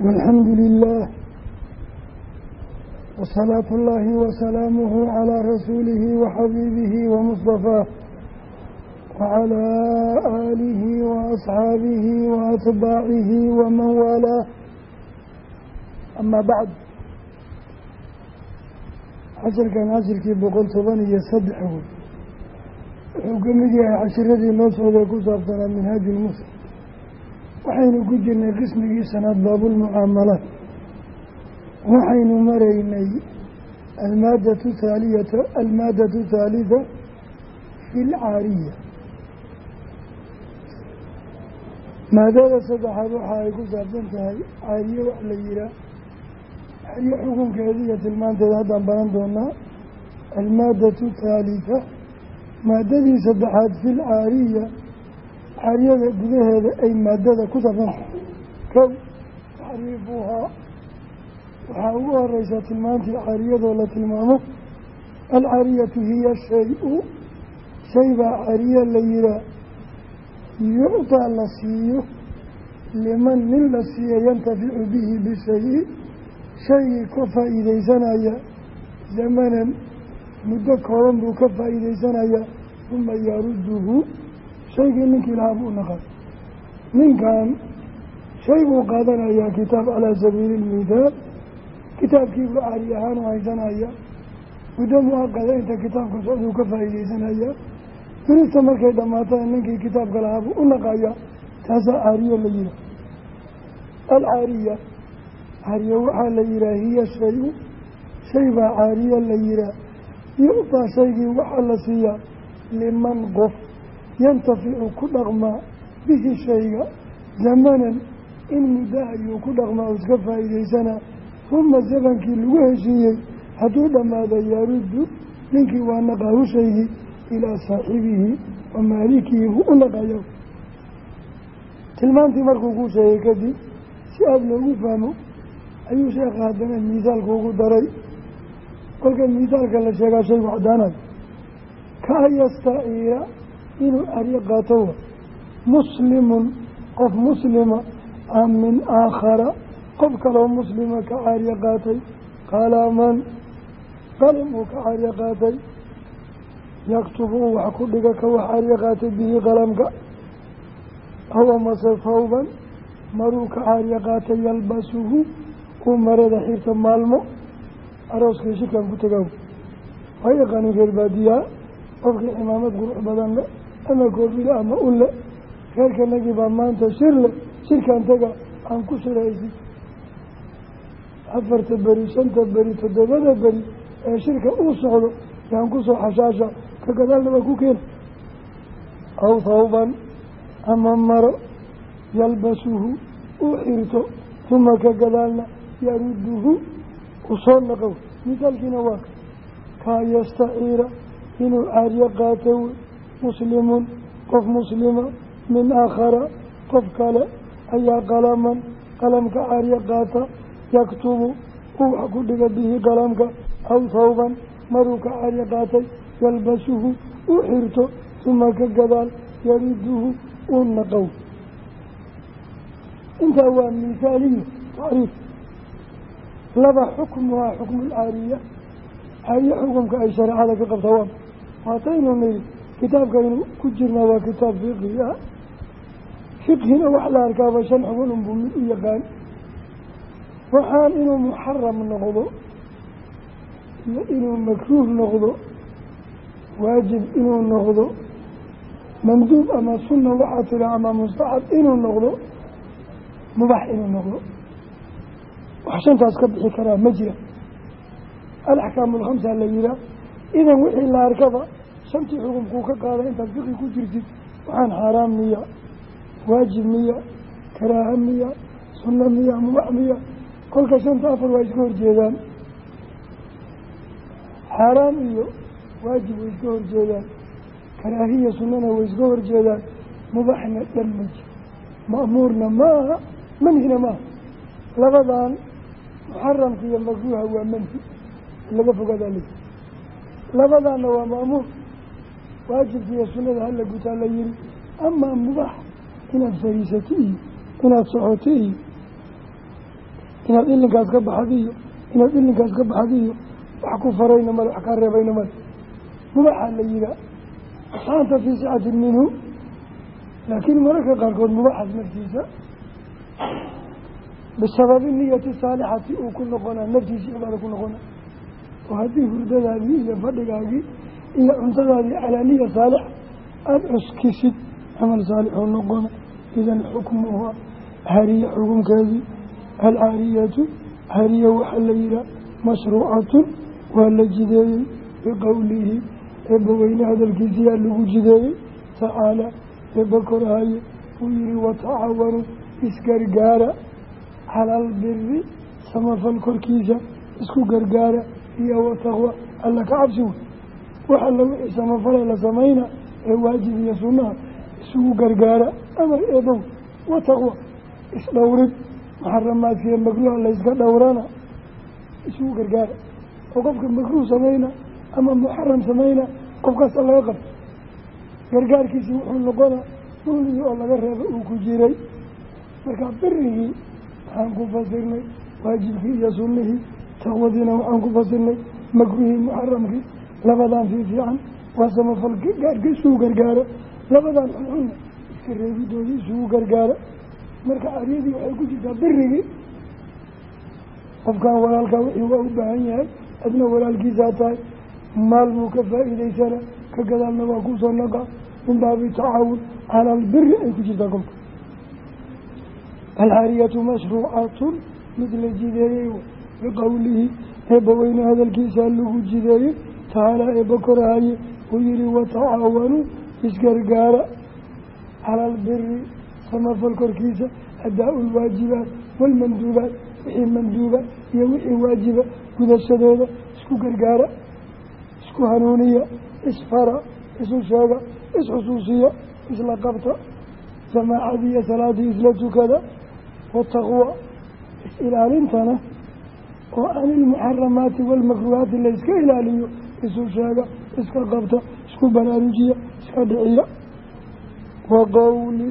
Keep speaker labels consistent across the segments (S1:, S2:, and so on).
S1: walxamdu lilah wasalaatu اllahi wasalaamuhu calaa rasuulihi waxabiibihi wamustafaah wacalaa aalihi waasxaabihi waatbaacihi waman waalaah amaa bacd casharkan cashirkii boqol toban iyo saddex wey wuxuu ka mid yahay cashiradii noo socday ku saabsanaa minhaaju lmuslim waxaynu ku jirnay qismigii sanaad baabulmucaamalaat waxaynu maraynay almaadatu haaliyata almaadatu haalida fi lcaariya maadada saddexaad waxa ay ku saabsan tahay caariye wax la yihaa caariye xukunkeeda iyo tilmaanteeda haddaan baran doonaa almaadatu haalida maadadii saddexaad fi lcaariya caariyada gudaheeda ay maadada ku saabsanta kow taxriifuhaa waxaa ugu horeysa tilmaantii caariyadoo la tilmaamo alcaariyatu hiya shay-u. Shay baa caariya la yihaa yucdaa la siiyo liman nin la siiya yantaficu bihi bishayi. Shaygii ka faa'iideysanaya zamanan muddo kooban buu ka faa'iideysanayaa uma yaruduhu shaygii ninkii lahaa buu naqay. Ninkan shay buu qaadanayaa kitaab calaa sabiili ilmithaal kitaabkiibuu caari ahaan u haysanaya muddo muaqada inta kitaabka socduu ka faa'iideysanaya birista markay dhammaatana ninkii kitaabka lahaa buu u naqaya. Taasaa caariye la yihaa alcaariya caariye waxaa la yihaha hiya shay-u. Shay baa caariye la yihaa yucdaa shaygii waxaa la siiyaa liman qof yantaficu ku dhaqmaa bihi shayga zamanan in muddo ayuu ku dhaqmaa oo iska faa'iideysanaa uma zamankii lagu heshiiyey hadduu dhammaado yaruddu ninkii waa naqaahu shaygii ilaa saaxibihi wa maalikihi buu u naqayo tilmaantii markuu kuu sheegay kadib si aada loogu fahmo ayuu sheekha haddana miisaalku ugu daray. Kolka miisaalka la sheegaa shaygu caddaanayo kaa yastaciira inuu aryo qaato muslimun qof muslima am min aakhara qof kaloo muslima ka caaryo qaatay qalaman qalam uu ka caaryo qaatay yaktubu uu wax ku dhiga ka wax caaryo qaatay bihi qalamka aw amase fawban maruu ka caaryo qaatay yalbasuhu uu marada xirta maalmo arooskii shirkan ku tagaa waa yaqaanin reer baadiyaa qofkii cimaamad qurux badan le ama koofile ama ule reerkanagii baa maanta shir le shirkan taga aan ku shiraysid. Afarta beri shanta beri toddobada beri ee shirka uu socdo yaan ku soo xashaasha ka gadaalna waa ku keena. Aw thawban ama maro yalbasuhu uu xirto uma ka gadaalna yaruduhu u soo naqow misaalkiina waa ka kaa yastaciira inuu caaryo qaato wey muslimun qof muslima min aakhara qof kale ayaa qalaman qalamka caaryo qaata yaktubu uu wax ku dhiga bihi qalamka aw thawban maruu ka caaryo qaatay yalbasuhu uu xirto uma ka gadaal yariduhu uu naqow. Intaa waa mihaaliyo tacriif laba xukmuhaa xukmu lcaariya caariye xukumka ay shareecada ka qabta kitaabkaynu ku jirnaa waa kitaab fiqhi ah fiqhina wax la arkaaba shan xugun unbuu mid u yaqaan. Waxaan inuu muxaram noqdo iyo inuu makruuh noqdo waajib inuu noqdo manduub ama sunna waxaa tira ama mustaxab inuu noqdo mubax inuu noqdo. Wax shantaas ka bixi karaa ma jira. Alaxkaamu alkhamsa la yihaa idan wixii la arkaba shantii xukumkuu ka qaada intaad fiqi ku jirtid. Waxaan xaaraam miya waajib miya karaaha miya sunna miya mubax miya. Kolka shanta afar waa iska horjeedaan. Xaaraam iyo waajib way iska horjeedaan. Karaahiya sunnana way iska horjeedaan. Mubaxna dhan ma jiro. Ma'muurna ma aha manhina ma aha labadan muxaramka iyo makruuha waa manhi. Laga fogaadaa lii labadaana waa ma'muur waajibka iyo sunnada hala gutaa la yihi amaa mubax inaad fariisato iyo inaad socoto iyo inaad ilinkaas ka baxdiyo inaad ilinkaas ka baxdiyo wax ku farayna male wax kaa reebayna male. Mubaxaa la yihaa saanta fii sicatin minhu. Laakiin mararka qaarkood mubaxaas naftiisa bisababi niyati saalixati uu ku noqonaa naftiisii cibaada ku noqona oo haddii hurdadaadii iyo fadhigaagii iyo cuntadaadii calaa niya saalix aada cuskisid camal saalixuu noqona idan xukmuha hariya xukunkeedii alcaariyatu hariya waxaa la yihaha mashruucatun waa la jideeyey biqowlihi eebbaweyne hadalkiisiyaa lagu jideeyey tacaala eebba korhaye uu yihi watacaawanuu isgargaara cala albiri samafal korkiisa isku gargaara iyo wataqwa alla ka cabsi wey wax alla wixii samafale la samayna ee waajib iyo sunnaha isugu gargaara. Amar eebow wataqwa isdhowrid muxaramaadkiiyo makruuha layska dhowrana isugu gargaara. Oo qofka makruuh samayna ama muxaram samayna qofkaasa laga qabto. Gargaarkiisi wuxuu noqonaa dulligii oo laga reeba uu ku jiray. Marka birigii waxaan ku fasirnay waajibkii iyo sunnihii taqwadiina waxaan ku fasirnay makruuhii muxaramkii labadan fii fiican waa samafal gaarka isugu gargaara. Labadan xunxunna iska reebidoodii isugu gargaara. Marka aryadii waxay ku jirtaa birigii qofkan walaalkaa wixii waa u baahan yahay adna walaalkiisaa tahay. Maal buu ka faa'iidaysana ka gadaalna waa ku soo naqa min baabi tacaawun cala albiri ay ku jirtaa kolka alxaariyatu mashruucatun mid la jideeyey biqowlihi eebbaweyne hadalkiisaa lagu jideeyey tacaalaa eebba korahaye uu yihi watacaawanuu isgargaara cala albiri samafal korkiisa adaa-u lwaajibaat waalmanduubaat wixii manduuba iyo wixii waajiba gudashadooda isku gargaara isku hanuuniya isfara isu sheega isxusuusiya isla qabta jamaacadiiyo salaadii isla tukada wataqwa is-ilaalintana oo can ilmuxaramaati waalmakruuhaati layska ilaaliyo isu sheega iska qabta isku baraarujiya iska dhiciya. Wa qowli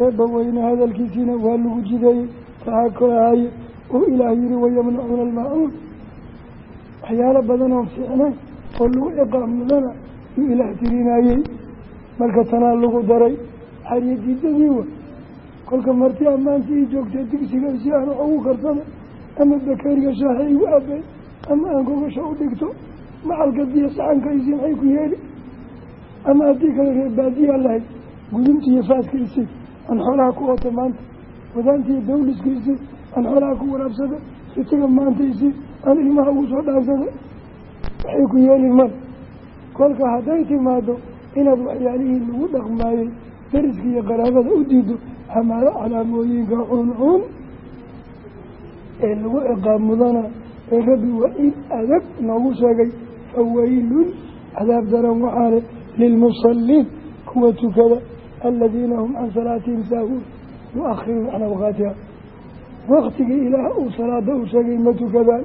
S1: eebba weyne hadalkiisiina waa lagu jideeyey taxa korahaye oo ilaah yihi wayamnacuuna almaacuun waxyaalo badan oo fiicnayn oo lagu ciqaamudana yuu ilaah tirinayey marka tanaa lagu daray xariya diidadii wa. Kolka marti ammaanta ii joogtay digsiga si aan wax ugu karsada ama bakariga shaaha igu abay ama aan gogasha u dhigto macalkadiyo saxanka isi maxay ku yeeli. Ama haddii kale reer baadiyaa lahayd gudunta iyo faaska isi aan xoolaha ku wato maanta. Wadaanta iyo dawliska isi aan xoolaha ku waraabsada ritiga maanta isi aan ilmaha ugu soo dhaansada waxay ku yeeli mal kolka hadday timaado inaad waxyaalihii lagu dhaqmaayey dariska iyo qaraabada u diido amaalo calaamooyinka cuncuun ee lagu ciqaab mudana ee rabbi waa in adag noogu sheegay fawaylun cadaab daran waxaale lilmusaliin kuwa tukada aladiina hum can salaatihim saahuun yu-akhiruun can awqaatiha waktigii ilaah uu salaada u sheegay ma tukadaan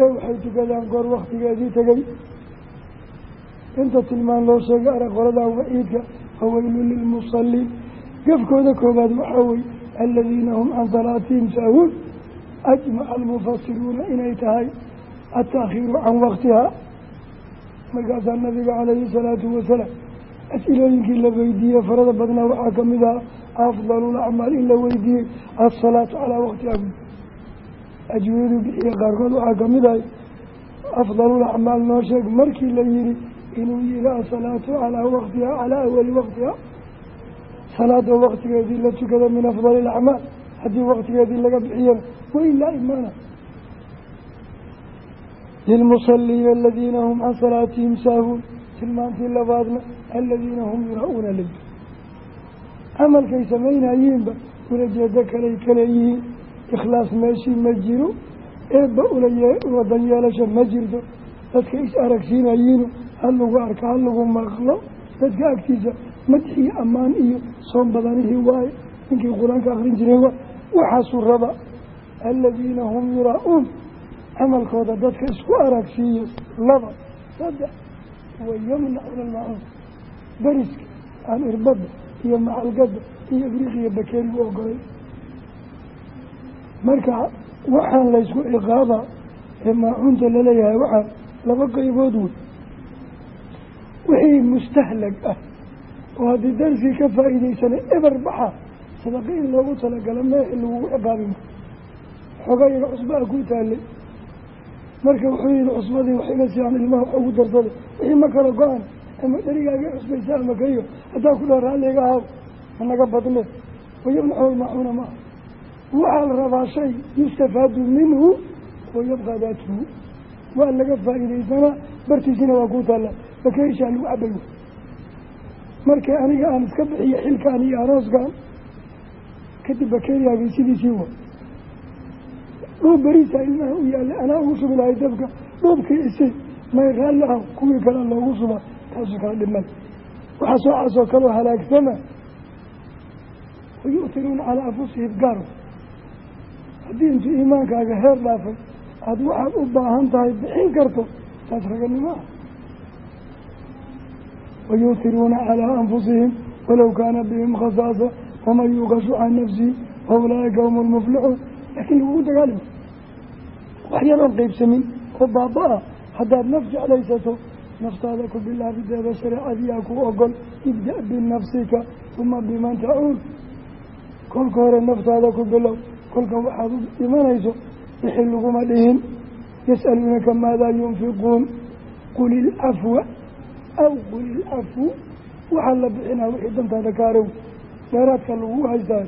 S1: ee waxay tukadaan goor waktigeedii tegay inta tilmaan loo sheegay arag qoladan waciidka fawaylun lilmusaliin gafkooda koobaad waxaa weye aladiina hum can salaatihim saahuun ajmaca almufasiruuna inay tahay ataakhiiru can waktihaa markaasaa nabiga calayhi salaatu wasalaam as-ilooyinkii la weydiiyey farada badnaa waxaa ka mid aha afdalulacmaal in la weydiiyey alsalaatu calaa waktiha ajwiyadu bixiye qaarkood waxaa ka mid ahay afdalulacmaal noo sheeg markii la yihi inuu yihi asalaatu calaa waktiha calaa awali waktiha salaada waktigeedii la tukada min afdali ilacmaal haddii waktigeedii laga bixiyana wailaa imaana lilmusaliina aladiina hum can salaatihim saahuun tilmaantii labaadna aladiina hum yura-uuna ley camalkay samaynayiinba ulajeedo kaley kaleeyihiin ikhlaas meeshii ma jiro eebba ulawadan yeelasho ma jirto dadka is aragsiinayiinu ha lagu arka ha lagu maqlo dadka agtiisa madxiyo ammaan iyo soon badanihii waaye ninkii qur'aanka akrin jiray waxaasuu raba aladiina hum yura-uun camalkooda dadka isku aragsiiyo laba saddex wayamnacuuna almacuun beriska aan irbadda iyo macalgadda iyo ibriiqiyo bakeeri u ogolay. Marka waxaan laysku ciqaaba ee maacuunta la leeyahay waxaa laba qaybood wey wixii mustahlag ah oo haddii darskii ka faa'iidaysanay eber baxa sadaqo loogu talagalo meexi lagugu ciqaabima xoogaa yaga cusbaa ku taalay marka wuxuu yihi cusbadii wax iga siaan ilmaha ugu darsaday. Wixii ma kala go-an ama dherigaaga cusbaysa ama kayo haddaa ku dhaa raalliga ahaw managa badne. Wayabnaxu lmacuuna maaha waxaa la rabaa shay yustafaadu minhu wayabqa daatuhu. Waa laga faa'iidaysanaa bartiisina waa ku taalla bakeyshaa lagu cabay markii aniga aan iska bixiyo xilkaan iyo arooskan kadib bakeeriyaagii sidiisii wa dhuub beriisa ilmaha u yaallay anaa ugu subi lahay dabka dhuubkii isi may raalli ah kuwii kale loogu suba taasu kala dhiman. Waxaa soocaasoo kaloo halaagsama wayu'tiruuna calaa anfusihim gaaro haddii intuu iimaankaaga heer dhaafay aada waxaad u baahan tahay bixin karto taas raganimo ah. Wayuutiruuna calaa anfusihim walow kaana bihim khasaasa waman yuuqa shuca nafsihi wa ulaa'ika hum lmuflixuun laakiin lagugu dagaalima wax yadoon qeybsamin oo baaba-a haddaad naf jeclaysato naftaada ku bilaabideeda shareecadiyaa ku ogol ibda binafsika uma biman tacuul kolka hore naftaada ku bilow kolka waxaad u dhimanayso bixi laguma dhihin. Yas'aluunaka maadaa yunfiquun? Qul ilcafwa aw qul ilcafu waxaa la bixinaa wixii dantaada kaarow dheeraadka lagu haystaa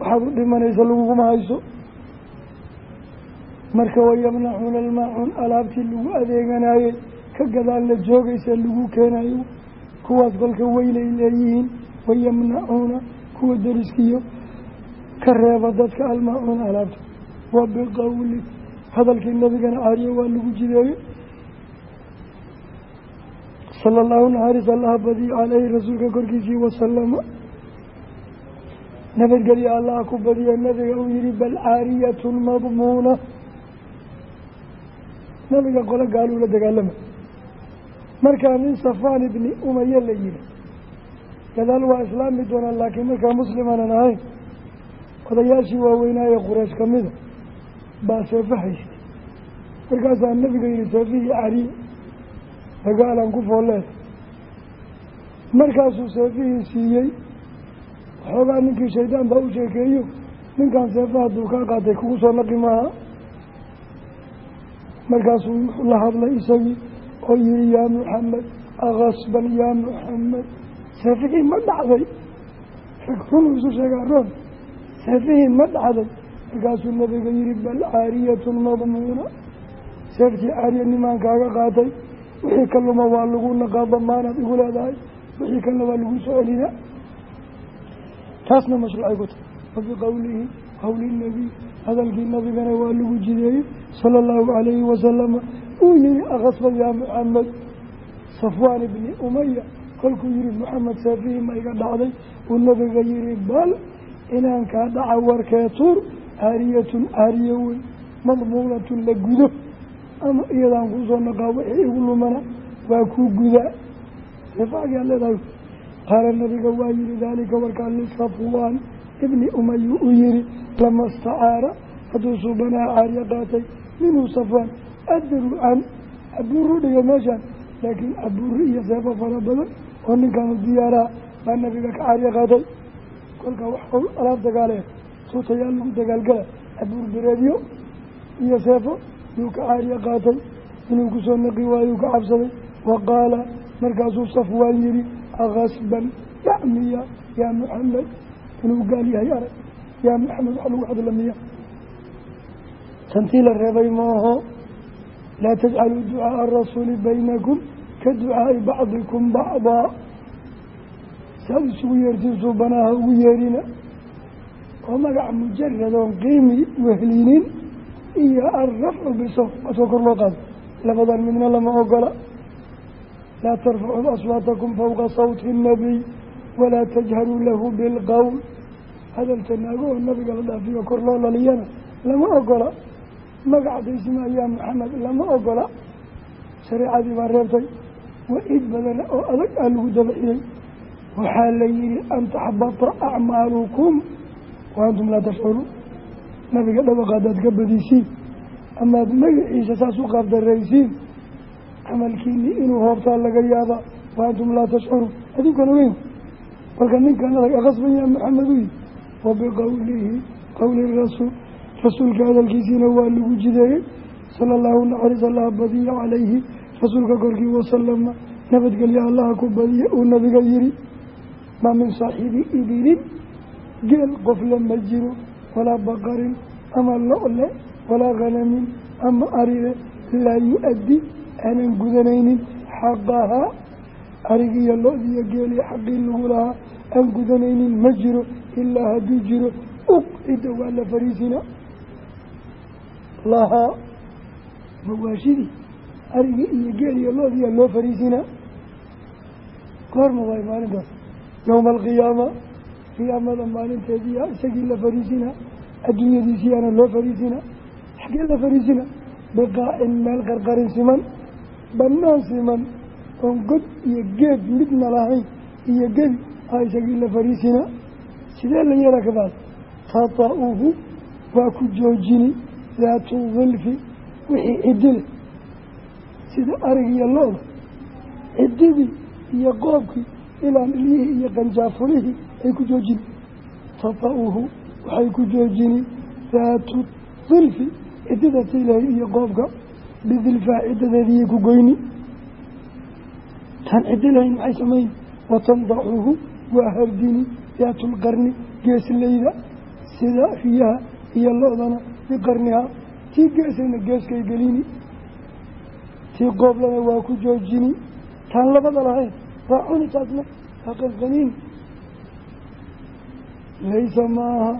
S1: waxaad u dhimanaysa laguguma hayso marka wayamnacuuna almaacuun alaabtii lagu adeeganayey ka gadaal la joogaysa lagu keenayo kuwaas kolka weynay leeyihiin wayamnacuuna kuwa dariskiyo ka reeba dadka almaacuuna alaabta. Wa biqowli hadalkii nabigana caariye waa lagu jideeyey. Sala allahu naxariis allaha badiyo caleyhi rasuulka korkiisii wasalama nabadgelyo allaha ku badiya nabiga uu yihi bal caariyatun madmuuna nabiga qolo gaaluu la dagaalama. Markaa nin safaan ibni umaye la yihi gadaal waa islaami doonaa laakiin markaa muslimaanan ahayn odayaashii waaweynaaye quraysh ka mida baa seefo haystay markaasaa nabiga yihi seefihii cariye dagaalan ku foolleed markaasuu seefihii siiyey waxoogaa ninkii shaydaan baa u sheekeeyo ninkan seefa hadduu kaa qaatay kugu soo naqi maaha markaasuu wuxuu la hadlay isagii oo yihi yaa muxamed akasban yaa muxamed seefihii ma dhacday. Rag runuu isu sheegaa roon seefihii ma dhacday. Markaasuu nabiga yihi bal caariyatun madmuuna. Seeftii caariya nimaankaaga qaatay. Wixii ka luma waa lagu naqaa damaanaad igu leedahay. Wixii kalena waa lagu soo celina taasna mashruucay ku tahay. Wabi qowlihi qowli hadalkii nabigana waa lagu jideeyey sala allahu calayhi wasalama uu yihi akasba yaa muxamed safwaan ibni umaya kolkuu yihi maxamed seefihii ma iga dhacday. Uu nabiga yihi bal inaan kaa dhaca warkee tuur caariyatun caariye wey madmuunatun la gudo ama iyadaan kuusoo naqaa wixii igu lumana waa kuu gudaa sifaagaa leedahay. Qaala nabiga waa yihi daalika warkaa lisafwaan ibni umayu u yihi lama stacaara hadduu suubanaha caariye qaatay minhu safwaan adrucan abuuru dhiga meeshaan laakiin abuuri iyo seefo fara badan oo ninkaanu diyaaraha baa nabiga ka caariye qaatay. Kolka wax alaab dagaale suutayaal lagu dagaalgala abuur bereedyo iyo seefo yuu ka caariye qaatay. Inuu ku soo naqi waayuu ka cabsaday. Wa qaala markaasuu safwaan yihi akasban yacmiya yaa muxamed inuu gaal yahay arag yaa maxamed wax lagu hadlamiya tantii la reebay maaho laa tajcaluu ducaaa arasuuli baynakum ka ducaai bacdikum bacdaa saad isugu yeertiin suubanaha ugu yeerina oo magaca mujaradoon qiimi wehlinin iyo alrafcu bisow asoo kor loo qaado. Labadan midna lama ogola. Laa tarfacuu aswaatakum fowqa sawti الnabiy walaa tajharuu lahu bilqowl hadalka naago oo nabiga la dhaafiyo kor loo laliyana lama ogola. Magacdaysma ayaa maxamed lama ogola. Shareecadii baa reebtay wa-id badana oo adag aa lagu dabixiyey waxaa la yihi an taxbata acmaalukum wa antum laa tashcuruun. Nabiga dhawaqa haddaad ka badisiin amaad magaciisa saas u qaabdaraysiin camalkiinii inuu hoobtaa laga yaabaa wa antum laa tashcuruun. Adinkan ogeyn marka ninkan adag aqasban yaa maxamed u yihi wa biqowlihi qowli rasuul rasuulka hadalkiisiina waa lagu jideeyey sala allahu naxariis allaha badiya calayhi rasuulka korkii wasalama nabadgelya allaha ku badiya uu nabiga yihi maa min saaxiibi ibilin geel qofle ma jiro walaa baqarin ama lo-le walaa khanamin ama arile laa yu-addi aanan gudanaynin xaqahaa arigiiyo lo-diiyo geeliyo xaqii lagu lahaa aan gudanaynin ma jiro ilaa hadduu jiro uqcida waa la fariisina. Lahaa mawaashidii arigii iyo geeliyo lo-diya loo fariisinaa goorma waay maalintaas. Yowma alqiyaama qiyaamada maalinteediiyaa isagii la fariisinaa adduunyadiisiyaana loo fariisinaa xaggee la fariisina? Biqaacin meel qarqarin siman bannaan siman oon god iyo geed midna lahayn iyo gebi aa isagii la fariisina sidee la yeela kabaad tata-uhu waa ku joojini. Daatu dilfi wixii cidile sida arig iyo lo-da cididii iyo qoobkii ilaan ilyihii iyo qanjaafulihii ay ku joojini. Tata-uhu waxay ku joojini. Daatu dilfi cidida tiilahayd iyo qoobka bidilfaa cidadeediiyay ku goyni. Taan ciddi lahayn maxay samayn? Watandacuhu waa hardini daatulqarni geesleyda sida riyaha iyo lo-dana biqarnihaa tii geesayna geeskay gelini tii qooblana waa ku joojini. Taan labada lahayn waa cuni taasna waa qanqaniin laysa maaha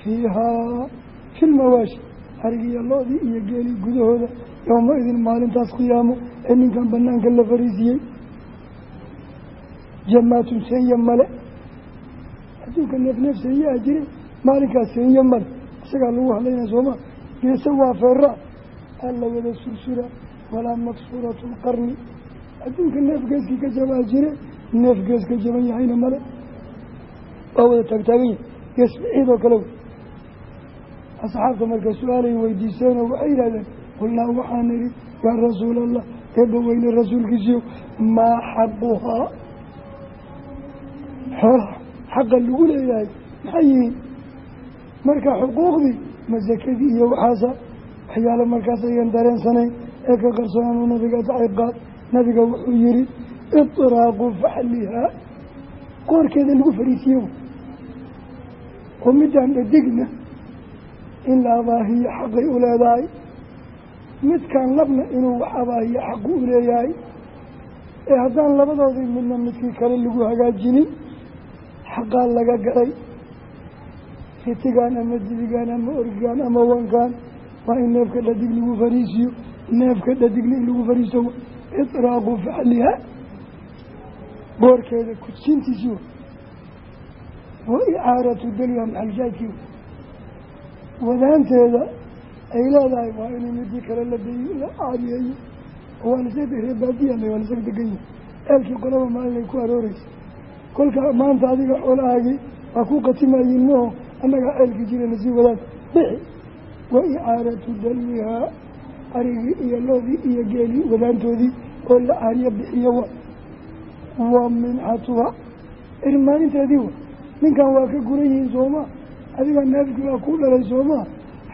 S1: fiihaa fi lmawaashi arigiyo lo-dii iyo geelii gudahooda. Yowma idin maalintaas qiyaamo ee ninkan banaanka la fariisiyey jamaatun seenya male adduunka neef neef seenyaa jire maalinkaas seenya male isagaa lagu hadlaynaa sooma. Geese waa feera alla wada sursura walaa maksuuratu lqarni adduunka neef geeskii ka jabaa jire neef gees ka jaban yahayna male. Waa wada taagtaagan yahay gees biciid oo kale. Asxaabta marka su'aalay weydiiseenoo waxay yidhahdeen qulnaa waxaan idhi yaa rasuula allah eebba weyne rasuulkiisiyo maa xaquhaa? Xoolaha xaqa lagu leeyahay maxay yihiin? Marka xuquuqdii masakadii iyo waxaasa waxyaalo markaas ayan dareensanayn ee ka qarsoonaan nabiga daciqaad nabiga wuxuu yihi itiraaqu faxlihaa qoorkeeda lagu fariisiyo oo midaan dhadigna in la abaahiyo xaqay u leedahay. Midkaan labna inuu wax abaahiyo xaqu u leeyahay. Ee haddaan labadoodii midna midkii kale lagu hagaajinin xaqaa laga garay ritigaan ama dibigaan ama orgaan ama wankaan. Waa in neefka dhadig lagu fariisiyo. Neefka dhadigna in lagu fariisto itraaqu facliha boorkeeda kudsiintiisii wa. Icaaratu daliha maxalshaadkii wadaanteeda ay leedahay waa inuu midii kale la caadiyeeyo oo waa lasag reebaadiya waa lasag degan yahay eelkii qolaba maalinay ku arooreysa kolka maanta adiga xoolahaagii waa ku qatimayiin maho annagaa ceelkii jirana sii wadaan bixi. Wa icaaratu dalihaa arigii iyo loodii iyo geelii wadaantoodii oo la caariyo bixiyo wa. Wa minxatuha. Irmaaninteedii wa. Ninkan waa ka guran yihiin sooma adiga neefkii waa ku dhalay soomaa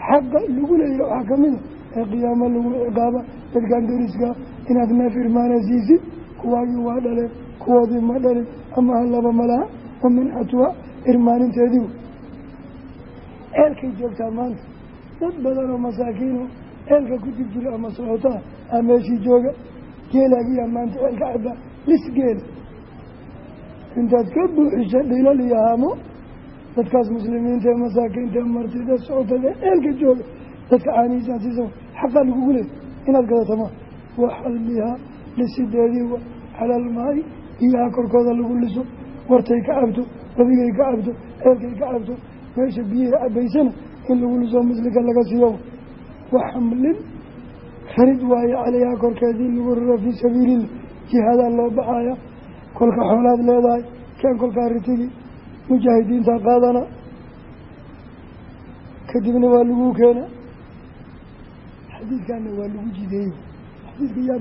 S1: xaqa lagu leeyahy waxaa ka mida ee qiyaamo lagu ciqaaba. Dadkan dariska inaad neef irmaana siisid kuwaagii waa dhaleen kuwoodii ma dhalin ama halaba malaha wa minxatuha irmaaninteedii ceelkay joogtaa maanta. Dad badan oo masaakiino ceelka ku jir jira ama socotaa aa meeshii jooga geelaagiyaa maanta ceelka cabaa lis geela intaad ka buuxisa dhilal iyo haamo dadkaas muslimiinta ee masaakiinta ee martida socotada eelka jooga dadka caanihiisaan siisa xaqaa lagugu leey inaad gadatama wa xalbihaa lisideedii wa calalmaai biyaha korkooda lagu liso wartay ka cabto wabigay ka cabto eelkay ka cabto meesha biyihii cabaysana in lagu liso muslika laga siiyo. Wa xamlin farid waaye caleyhaa korkeedii lagu raro fii sabiilillah jihaadaa loo baxaya kolka xoolaad leedahay keen kolkaa ritigi mujaahidiinta qaadana kadibna waa lagu keena xadiidkaana waa lagu jideeyey. Xadiidka yaa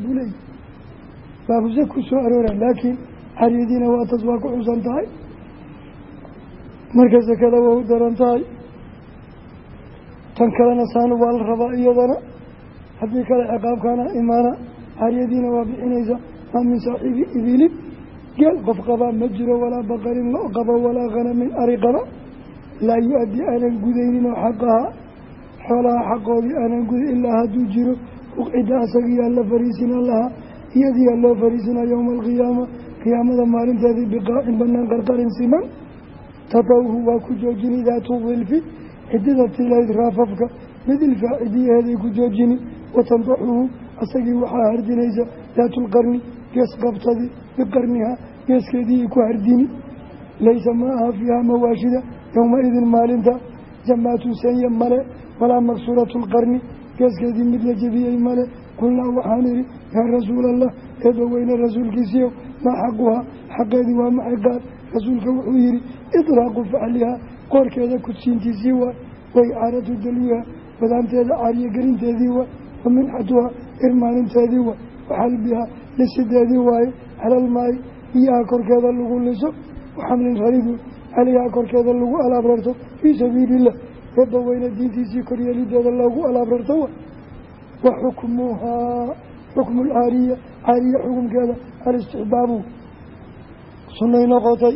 S1: baabuse ku soo aroora laakiin caryadiina waa taas waa ku xusan tahay. Marka sakada waa u daran tahay. Tan kalena saanu waa la rabaa iyadana. Haddii kale ciqaabkaana imaana caryadiina waa bixinaysa. Maa min saaxiibi ibilin geel qof qabaa ma jiro walaa baqarin lo qaba walaa khanamin ari qaba. Laa yu-addi aanan gudaynin oo xaqahaa xoolaha xaqoodii aanan guday ilaa hadduu jiro uqcida asagiyaa la lahaa iyadiyaa loo fariisinaa yowma alqiyaama qiyaamada maalinteedii biqaacin banaan qarqarin siman tatawhu waa ku joojini daatu dilfi cidida tilayd raafafka mid ilfaacidiyaheeday ku joojini watandaxuhu asagii waxaa hardinaysa daatulqarni gees qabtadii biqarnihaa geeskeediii ku hardini. Laysa ma aha fiiha mawaashida yowma-idin maalinta jamaatu sanya male walaa maksuuratu lqarni geeskeedii mid la jebiyey male qulnaa waxaan idhi yaa rasuula allah eebba weyne rasuulkiisiiyow maa xaquhaa xaqeedii waa maxay qaal rasuulka wuxuu yihi idraaqu faclihaa qoorkeeda kudsiintiisii waay waycaaratu dalwiha wadaanteeda caariyo gelinteedii waay wa minxatuhaa irmaaninteedii waay waxalbihaa lisideedii waaye calalmaayi biyaha korkeeda lagu liso waxamlin raridun calihaa korkeeda lagu alaab rarto fii sabiiliillah eebba weyne diintiisii koryeelideeda loogu alaab rarto wa wa xukmuhaa xukmu lcaariya caariya xukumkeeda alistixbaabu. Sunnay noqotay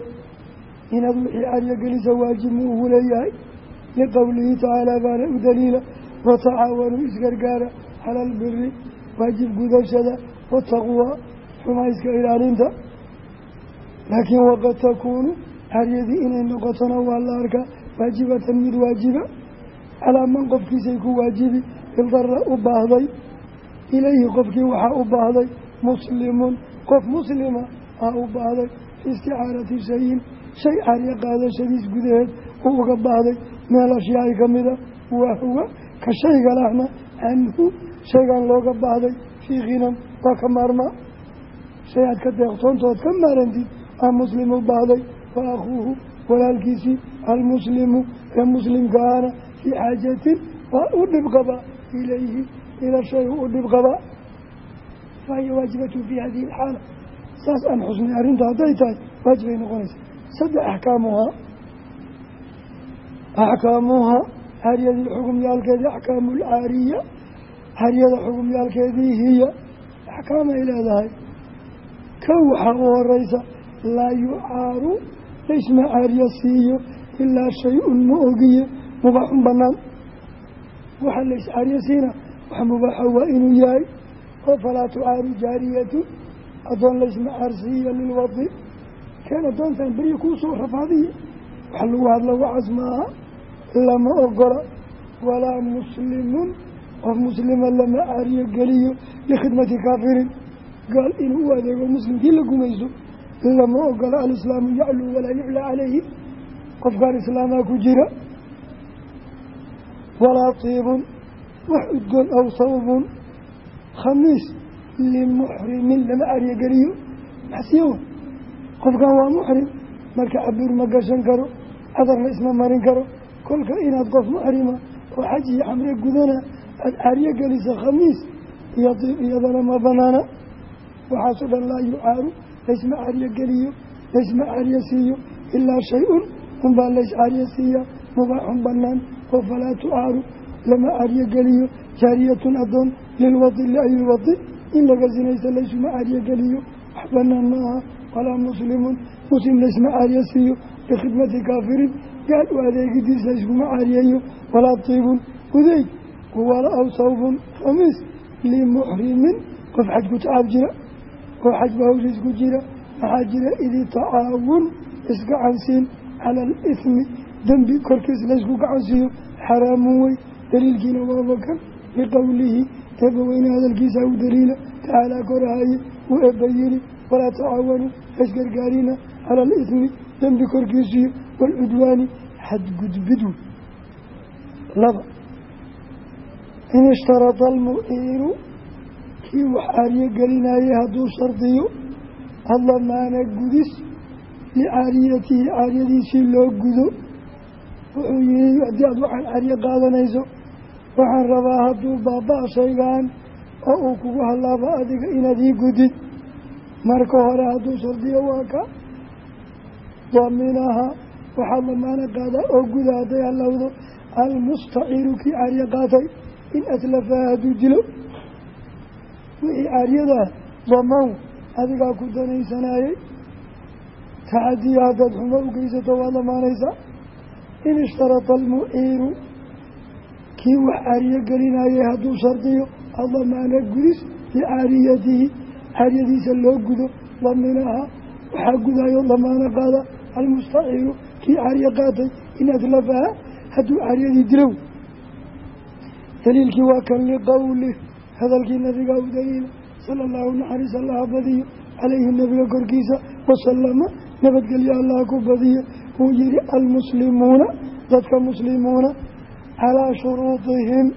S1: inaad wixii caariya gelisa waajib mu ugu leeyahay. Liqowlihi tacaala baana u daliila watacaawanuu isgargaara cala albiri waajib gudashada wataqwa xumayska ilaalinta. Laakiin waqad takuunu caryadii inay noqotona waa la arkaa waajibatan mid waajiba. Calaa man qofkiisay ku waajibi ildara u baahday ilayhi qofkii waxaa u baahday muslimun. Qof muslima aa u baahday. Fi isticaarati shayin shay caryo qaadashadiis gudaheed uu uga baahday. Meel ashyaai ka mida waa huwa ka shayga lahna canhu shaygan looga baahday fii khinan waa ka maarmaa shay aad ka deeqtoontood ka maarantid aa muslim u baahday. Wa akhuuhu walaalkiisii almuslimu ee muslimkaana fii xaajatin waa u dhib ilayhi ila shay u dhib qabaa fahiya waajibatu fii hadihi alxaala saas aan xusnay arrinta hadday tahay waajibay noqonaysaa saddex axkaamuhaa axkaamuhaa caariyadii xukumyaalkeedii axkaamu lcaariya caariyada xukumyaalkeedii hiya axkaamay leedahay kow waxaa u horeysa laa yucaaru laysma caariya siiyo ilaa shay-un ma ogiye mubaaxun banaan waxa lays caariya siina wax mubaaxa waa inuu yahay oo falaa tucaaru jaariyatu addoon laysma caarsiiyo lilwadi keen addoontan beryo kuusoo rafaadiya wax lagu hadla waxaas maaha lama ogola walaa muslimun qof muslima lama caariyo geliyo likhidmati kaafirin. Gaal inuu u adeego muslimkii la gumayso lama ogola alislaamu yacluu walaa yuclaa calayhi qofkaan islaamaa ku jira. Walaa tiibun wax udgoon aw sawbun khamiis limuxrimin lama caariyo geliyo maxsiyawa qofkan waa muxrim marka cabuur ma gashan karo cadarna isma marin karo kolka inaad qof muxrima oo xaj iyo xamre gudana aada caariyo gelisa khamiis iyo diib iyadana ma banaana waxaasoo dhan laa yucaaru laysma caariyo geliyo laysma caariyo siiyo ilaa shay-un unbaa lays caariyo siiya mubaaxun banaan oo falaa tucaaru lama caariyo geliyo jaariyatun addoon lilwadi liayilwadi in laga sinaysa laysuma caariyo geliyo wax banaan ma aha walaa muslimun muslim laysma caariyo siiyo bikhidmati kaafirin gaal u adeegidiis layskuma caariyeeyo walaa tiibun udeeg wala aw sawbun khamiis limuxrimin qof xaj ku tacaab jira oo xajba hawshiis ku jira maxaa jira idi tacaawun isgacansiin cala alithmi dembi korkiis laysku gacansiiyo xaraamun wey daliilkiina waaba kan biqowlihi eebba weyne hadalkiisa u daliila tacaalaa korahaye uu eebba yiri walaa tacaawanuu haysgargaarina cala alithmi dembi korkiisiyo waalcudwaani xadgudbidu. Laba in ishtarada almuciiru kii wax caariyo gelinayay hadduu shardiyo adlamaana gudis licaariyatihi caariyadiisii loo gudo wuxuu yihi haddii aad waxaan caryo qaadanayso waxaan rabaa hadduu baaba-a shaygan oo uu kugu hallaaba adiga inaad ii gudid. Marka hore hadduu shardiyo waa ka. Daminaha waxaa damaano qaadaa oo guda hadday hallowdo almustaciiru kii caryo qaatay in atlafaha hadduu dilo. Wixii caaryadaa damaw adigaa ku danaysanaayey. Tacadiya haddaad xumo u geysato waa damaanaysaa in ishtarata almuciiru kii wax caariyo gelinayay hadduu shardiyo adamaana gudis bicaariyatihi caariyadiisa loo gudo daminaha waxaa gudayo damaano qaada. Almustaciiru kii caariyo qaatay in atlafaha hadduu caariyadii dilow daliilkii waa kan liqowlih hadalkii nabiga u daliila sala allahu naxariis allaha badiyo. Calayhi nabiga korkiisa wasalama nabadgelyo allah ku badiyo. Uu yihi almuslimuuna dadka muslimuuna calaa shuruudihim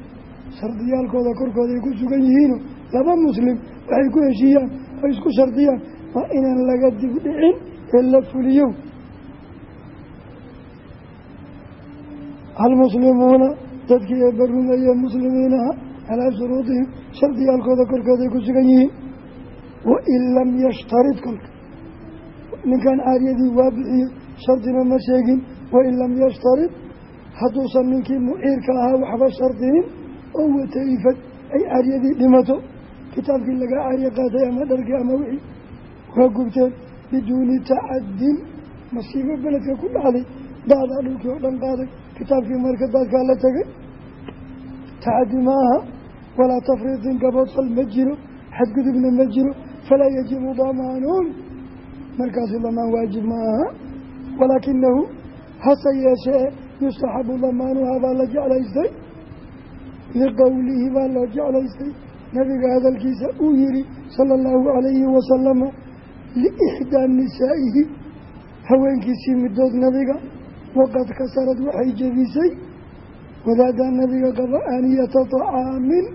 S1: shardiyaalkooda korkooda ay ku sugan yihiino laba muslim waxay ku heshiiyaan oo isku shardiyaan waa inaan laga dibdhicin ee la fuliyo almuslimuuna dadkii eebba rumeeye muslimiinaha calaa shuruudihim shardiyaalkooda korkooda ay ku sugan yihiin wain lam yashtarid kolka ninkan caariyadii waa bixiyey shardina ma sheegin wain lam yashtarid hadduusan ninkii muciirka ahaa waxba shardinin oo wataifad ay caariyadii dhimato. Kitaabkii laga caariye qaatay ama dharkii ama wixii waa gubteen biduuni tacadin. Masiibo beledka ku dhacday daadaa dhulkii oo dhan qaaday. Kitaabkii marka daadkaa la tegay tacadi ma aha. Walaa tafriitin gaboodfal ma jiro. Xadgudubna ma jiro. Falaa yajibu damaanuun markaasu damaan waajib ma aha. Walaakinahu hase yeeshee yustaxabu damaanuhaa baa la jeclaystay liqowlihi baa loo jeclaystay. Nabiga hadalkiisa uu yihi sala allahu calayhi wasalama liixdaa nisaa'ihi. Haweenkiisii midood nabiga waqad kasarad waxay jebisay wadaadaa nabiga qaba aaniyata tacaamin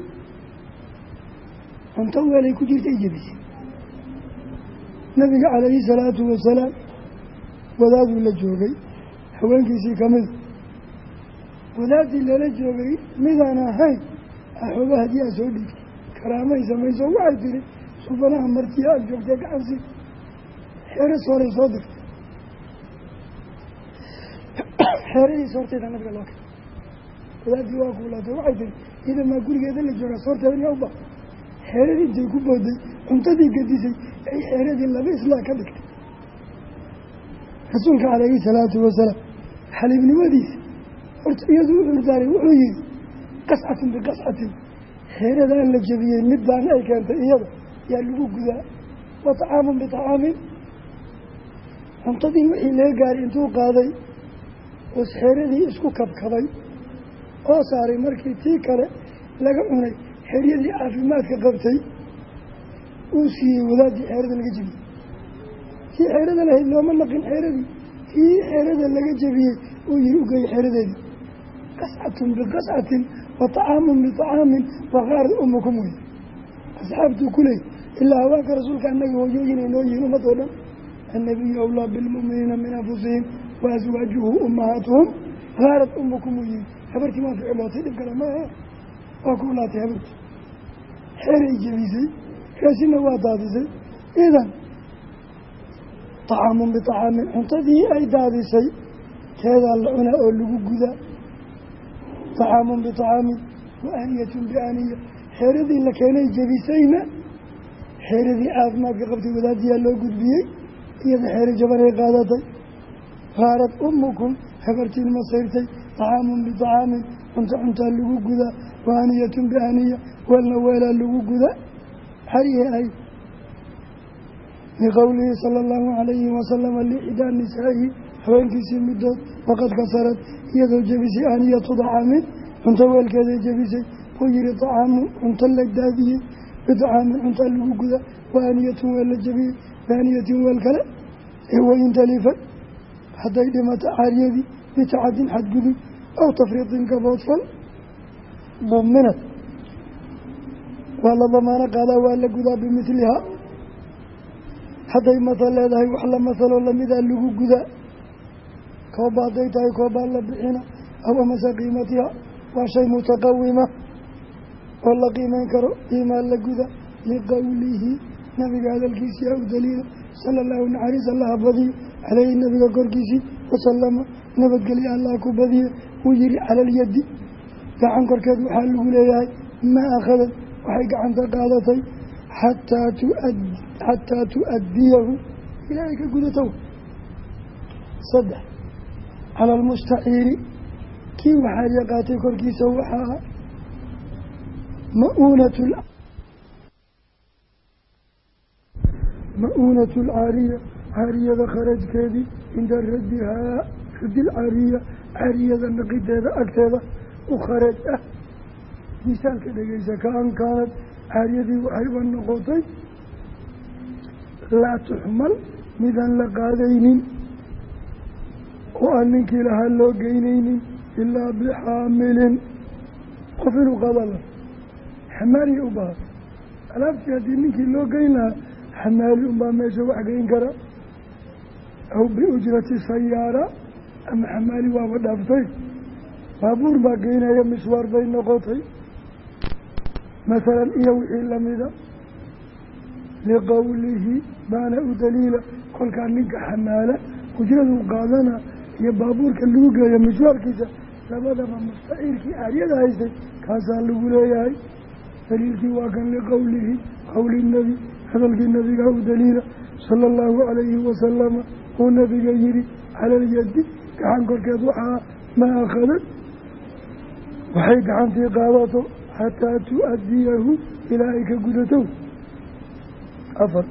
S1: cunto weelay ku jirta ay jebisay. Nabiga calayhi salaatu wasalaam wadaaduu la joogay. Haweenkiisii kamida wadaadii lala joogay midaan ahayn axooga haddii aa soo dhiigtay karaamay samayso waxay tiri subanaha martiya aad joogtay gacansi xeeras horay soo dirtay. Xeeradiis hortayda nabiga loo kay wadaadii waa kuulaatay waxay tiri idamaa gurigeeda la joogaa soorteeda yaa u ba xeeradii intay ku booday cuntadii gadisay ay xeeradii laba islaa ka dhigtay. Rasuulka calayhi salaatu wasalaam xaliibnimadiisa horta iyadu u culdaaray wuxuu yihi qascatin biqascatin xeeradaan la jebiyey mid baana ay keentay iyada yaa lagu gudaa. Wa tacaamun bitacaamin cuntadii wixii laga gaaray intuu qaaday oos xeeradii isku kabkabay oo saaray markii tii kale laga cunay xeryadii caafimaadka qabtay uu siiyey wadaaddii xeerada laga jebiyey kii xeerada lahayd looma naqin xeeradii kii xeerada laga jebiyey uu yihi ugeeyey xeeradeedii qascatun biqascatin wa tacaamun bitacaamin waqaarad umukum wey asxaabtuu ku leey ilaa haweenka rasuulka annaga hooyooyin ay noo yihiin ummad oo dhan annabiyu awlaa bilmu'miniina min anfusihim wa aswaajuhu ummahaatuhum qaarad umukum uu yihi habartii waa ficlootay dhib kale maahe waa ku laatay habartii xeeray jebisay kaasina waa daadisay idan tacaamun bitacaamin cuntadii ay daadisay teedaa la oo lagu gudaa tacaamun bitacaamin wa aaniyatun biaaniya xeeradii la keenay jebisayna xeeradii caafimaadka qabtay wadaadiyaa loo gudbiyey iyada xeero jabanay qaadatay qaarad umukum habartiin ma sayrtay tacaamun bitacaamin cunto cuntaa lagu gudaa wa aaniyatun biaaniya weelna weelaa lagu gudaa xarihe ay liqowlihi sala allahu calayhi wasalama liixdaa nisaa'ihi haweenkiisii middood waqad kasarad iyadoo jebisay aaniyatu dacaamin cunto weelkeeday jebisay uu yihi dacaamu cunto la daadiyey bidacaamin cuntaa lagu guda wa aaniyatun weel la jebiyey biaaniyatin weel kale wain talifad hadday dhimato caariyadii bitacadin xadgudub aw tafriiqin gaboodfal duminad waa la damaano qaadaa waa la gudaa bimidlihaa hadday masal leedahay wax la masaloo lamidaa lagu gudaa kooba hadday tahay koobaa la bixina aw amase qiimatiha waa shay mutaqawima oo la qiimeyn karo qiimaa la guda liqowlihi nabiga hadalkiisii aw daliila sala allahu naxariis allaha badiyo caleyhi nabiga korkiisii wasalama nabadgelya allah ku badiye uu yihi cala alyadi gacan korkeed waxaa lagu leeyahay maa akhadad waxay gacanta qaadatay xataa xataa tu'addiyahu ka gudatow cala almustaciiri kii waxaa yaqaatay korkiisa waxaa mauunat ma-uunatu alcaariya caariyada kharajkeedii cinda raddihaa raddi lcaariya caariyada naqideeda agteeda u kharaj ah misaalka dhegeysa kaan kaanad caariyadii waxayba noqotay laa tuxmal midaan la qaadaynin oo aan ninkii lahaa loo geynaynin ilaa bixaamilin. Qof inuu qaadala xamaaliya u baahata alaabtii haddii ninkii loo geyn lahaa xamaali unbaa meesha wax geyn kara. Aw biujrati sayaara ama xamaali waaba dhaaftay? Baabuur baa geynaya miswaar bay noqotay. Masalan iyo wixii lamida liqowlihi baana u kolkaa ninka xamaala ujraduu qaadana iyo baabuurka lagu geeyo miswaarkiisa labadaba mustaciirkii aaryada haystay kaasaa lagu leeyahay. Daliilkii waa kan liqowlihi qowli nebi hadalkii nabiga u daliila sala allahu calayhi wasalama uu nabiga yihi cala alyadi gacan korkeed waxaa ma akhadad waxay gacantii qaadato xataa tu-adiyahu ilaa ay ka gudato afar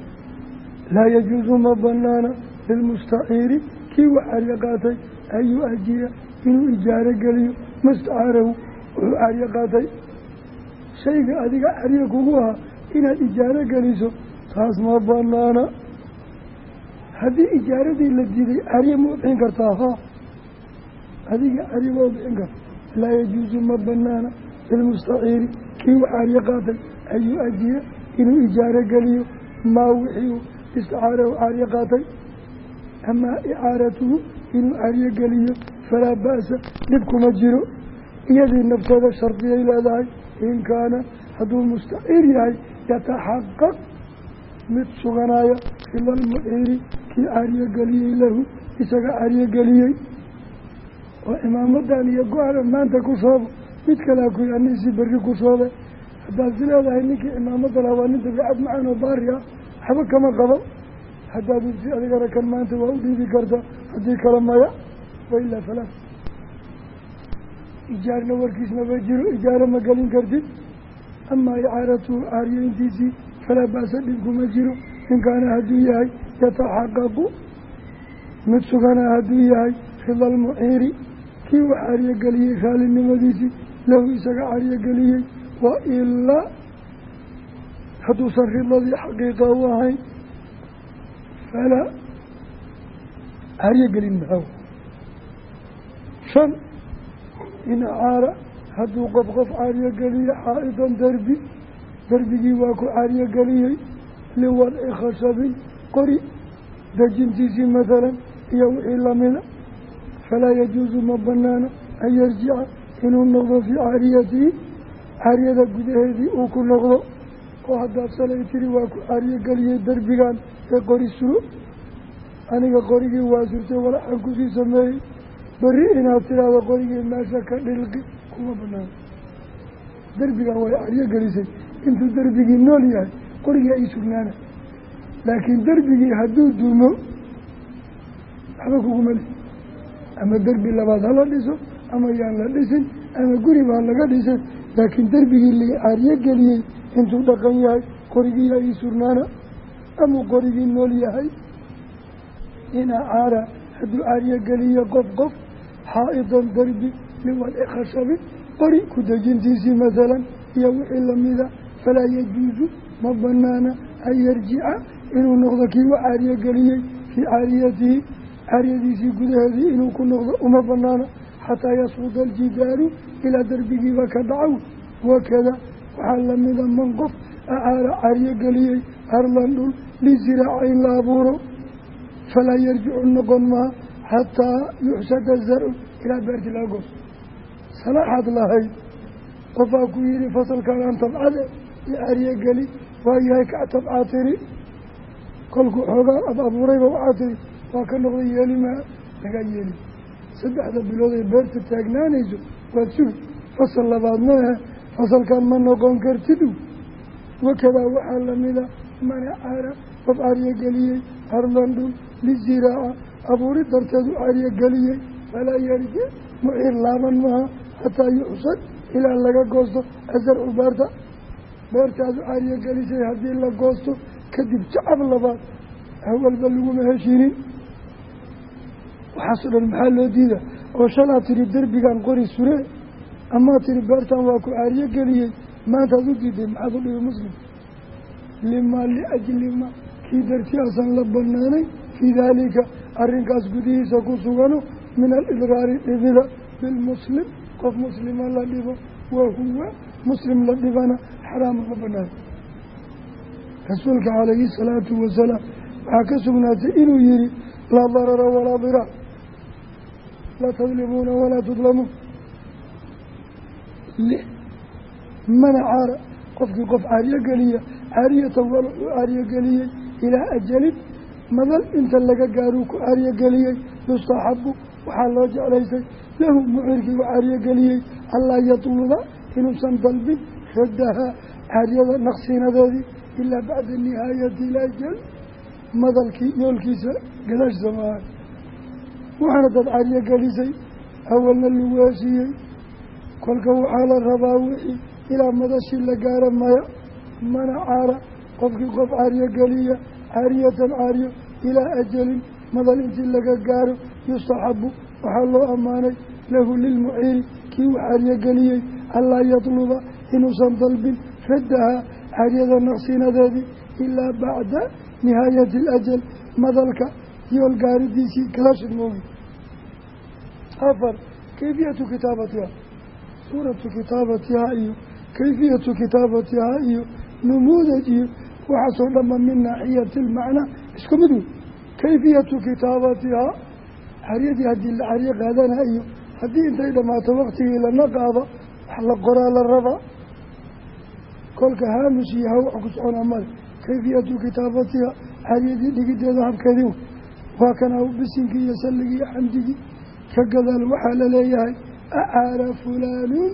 S1: laa yajuusu ma banaana lilmustaciiri kii waxaarya qaatay an yu-ajira inuu ijaaro geliyo. Mastacaarahu wuxuu caryo qaatay shayga adiga caryo kugu ahaa inaad ijaaro geliso taas ma banaana haddii ijaaradii la diiday caryo ma u bixin kartaa ha? Adiga caryo ma u bixin karta laa yajuusu ma banaana lilmustaciiri kii waxaaryo qaatay an yu-ajira inuu ijaaro geliyo. Maa wixii uu isticaarahu caaryo qaatay amaa icaaratuhu inuu caryo geliyo falaa ba'sa dhib kuma jiro iyadii nafteeda shardiyay leedahay in kaana hadduu mustaciir yahay yataxaqaq mid suganaya fila almuciiri kii caryogeliyey lahu isaga caryogeliyey oo imaamadan iyo go'aan maanta ku sooba mid kalea ku anisi berri ku soobe haddaad is leedahay ninkii imaamada laha waa nin dabiicad macaan oo baari ah waxba kama qabo haddaad usi adigana kan maanta waa u dhiibi karta. Haddii kale maya wailaa falaa ijaarna warkiis maba jiro ijaaro ma gelin kartid. Amaa icaaratuhu caariyeyntiisii falaa ba'sa dhibkuma jiro in kaana hadduu yahay yataxaqaqu. Mid sugana hadduu yahay rida almuciiri kii wax caryogeliyey raalinimadiisii lahu isaga caryogeliyey wa ilaa hadduusan ridladii xaqiiqa u ahayn falaa caryogelin mahaw shan in caara hadduu qof qof caryogeliye xaa-idan derbi derbigii waa ku caryogeliyey liwadci khashabin qori dejintiisii mathalan iyo wixii lamida falaa yajuusu ma banaana an yarjica inuu noqdo fii caariyatihi caariyada gudaheedii uu ku noqdo. Oo haddaad salay tiri waa ku caariyogeliyey derbigan ee qori suro aniga qorigii waa surtay walaxan ku sii sameeyey berri inaad tidhaahdo qorigii meesha ka dhilqi kuma banaano derbigan way caryo gelisay. Intuu derbigii nool yahay qorigii ay sugnaana laakiin derbigii hadduu dumo waxba kuguma li ama derbi labaad hala dhiso ama yaan la dhisin ama guri baa laga dhisay. Laakiin derbigii la caryo geliyey intuu dhaqan yahay qorigii ay sugnaana amuu qorigii nool yahay. In acaara hadduu caryo geliyo qof qof xaa-idan derbi liwadci khashabin qori ku dejintiisii masalan iyo wixii lamida falaa yajuusu ma banaana an yarjica inuu noqdo kii wa caariyogeliyey fii caariyatihi caariyadiisii gudaheedii inuu ku noqdo uma banaana xataa yasquda aljidaaru ilaa derbigiiba ka dhacow. Wakada waxaa lamida man qof acaara caariyogeliyey arlan dhul lisiraaca in la abuuro falaa yarjicu noqon maha xataa yuxsada zarcu ilaa beertii laga goosto salaaxaad lahayd qofaa ku yihi fasalkaan tabcade iyo ariye geli waayahay kac tabcaa tiri kolkuu xoogaa ab abuurayba waxaa tiri waa ka noqday yeelimaa lagaa yeeli saddexda bilood ay beerta taagnaanayso waad sugi fasal labaad maahe fasalkan ma noqon kartidu wakadaa waxaa lamida mana caara qof ariye geliyey ardan dhul liziraaca abuuri darteedu ariye geliyey falaa yarji muciir laaban maha xataa yuxsad ilaa laga goosto asarcu beerta beertaadu ariye gelisay haddii la goosto kadib jacab labaad awalba laguma heshiinin. Waxaasoo dhan maxaa loo diida oo shalaa tiri derbigan qori sure amaa tiri beertan waa ku caariyo geliyey maantaad u diiday maxaad u dhibi muslim? Lima liajli ma kii darti asan la banaanay fii daalika arrinkaas gudihiisa ku sugano min alidraari dhibida bilmuslim qof muslima la dhibo wahuwa muslim la dhibana xaraama ma banaan rasuulka calayhi salaatu wasalaam waxaa ka sugnaatay inuu yihi laa darara walaa diraar laa tadlimuuna walaa tudlamuun lix mana caara. Qofkii qof caariyo geliya caariyatan wal ilaa ajalin madal inta laga gaaruu ku caariyo geliyey yustaxabu waxaa loo jeclaysay lahu mucirkii u caariyo geliyey allaa yatluba inuusan dalbin raddahaa caariyada naqsinadeedii ilaa bacda nihaayati ilajal madalkii yoolkiisa gadaashisa maaha waxaana dad caariyo gelisay awalna lagu heshiiyey kolka waxaa la rabaa wixii ilaa madashii la gaaro maya mana caara qofkii qof caariyo geliya caariyatan caariyo ilaa ajalin madal intii laga gaaro yustaxabu waxaa loo ammaanay lahu lilmuciiri kii uu caariyo geliyey allaa yatluba inuusan dalbin raddahaa caariyada naqsinadeedii ilaa bacda nihaayati alajal madalka yool gaaridiisii kalaashid moogi afar kayfiyatu kitaabatiha. Suuratu kitaabatihaa iyo kayfiyatu kitaabatihaa iyo numuudaj iyo waxaasoo dhanba min naaxiyati lmacnaa isku mid wey kayfiyatu kitaabatihaa xaryadii haddii la xaryo qaadana iyo haddii intay dhammaato waktigii lana qaado wax la qoraa la rabaa kolka haamush iyo haw wax ku soconaa male kayfiyatu kitaabatiha xaryadii dhigideeda habkeedii waa kana bisinkii iyo salligii iyo xamdigii ka gadaal waxaa la leeyahay acaara fulaanun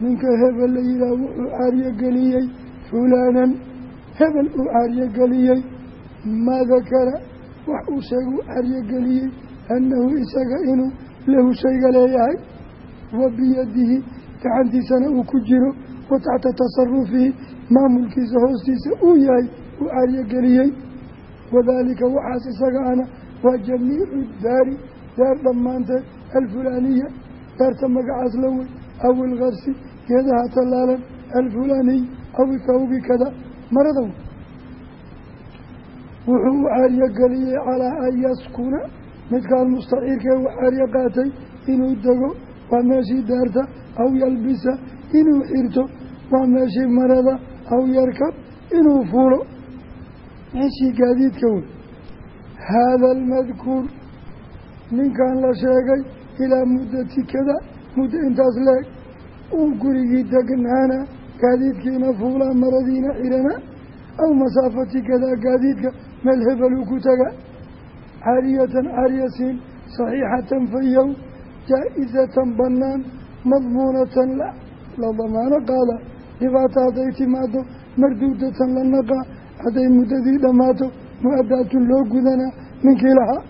S1: ninka hebel la wuxuu geliyey fulaanan hebel uu caariyo geliyey maa dakara wax uu sheega u caariyo geliyey annahu isaga inuu lahu shayga leeyahay. Wa biyadihi gacantiisana uu ku jiro wa taxta tasarufihi maamulkiisa hoostiisa uu yahay uu caariyo geliyey wadaalika waxaas isaga ana waa jamiicu daari daar dhammaanteed alfulaaniya daarta magacaas la wey aw ilkarsi geedaha tallaalan alfulaaniy aw ikawbi kada maradan wuxuu u caariyo geliyey calaa an yaskuna. Midkaan mustaciirkee u caariyo qaatay inuu dego waa meeshii daarta aw yalbisa inuu xirto waa meeshii marada aw yarkab inuu fuulo. Meeshii gaadiidka wey. Haada almadkuur. Ninkan la sheegay ilaa muddati kada muddo intaas leeg. Uu gurigii degnaana gaadiidkiina fuulaa maradiina xirana aw masaafati kadaa gaadiidka meel hebeluu ku taga caariyatan caariyasiin saxiixatan fayow jaa-isatan bannaan madmuunatan la damaano qaada dhibaata hadday timaado marduudatan la naqaa hadday muddadii dhammaato mu'adaatun loo gudanaa ninkii lahaa.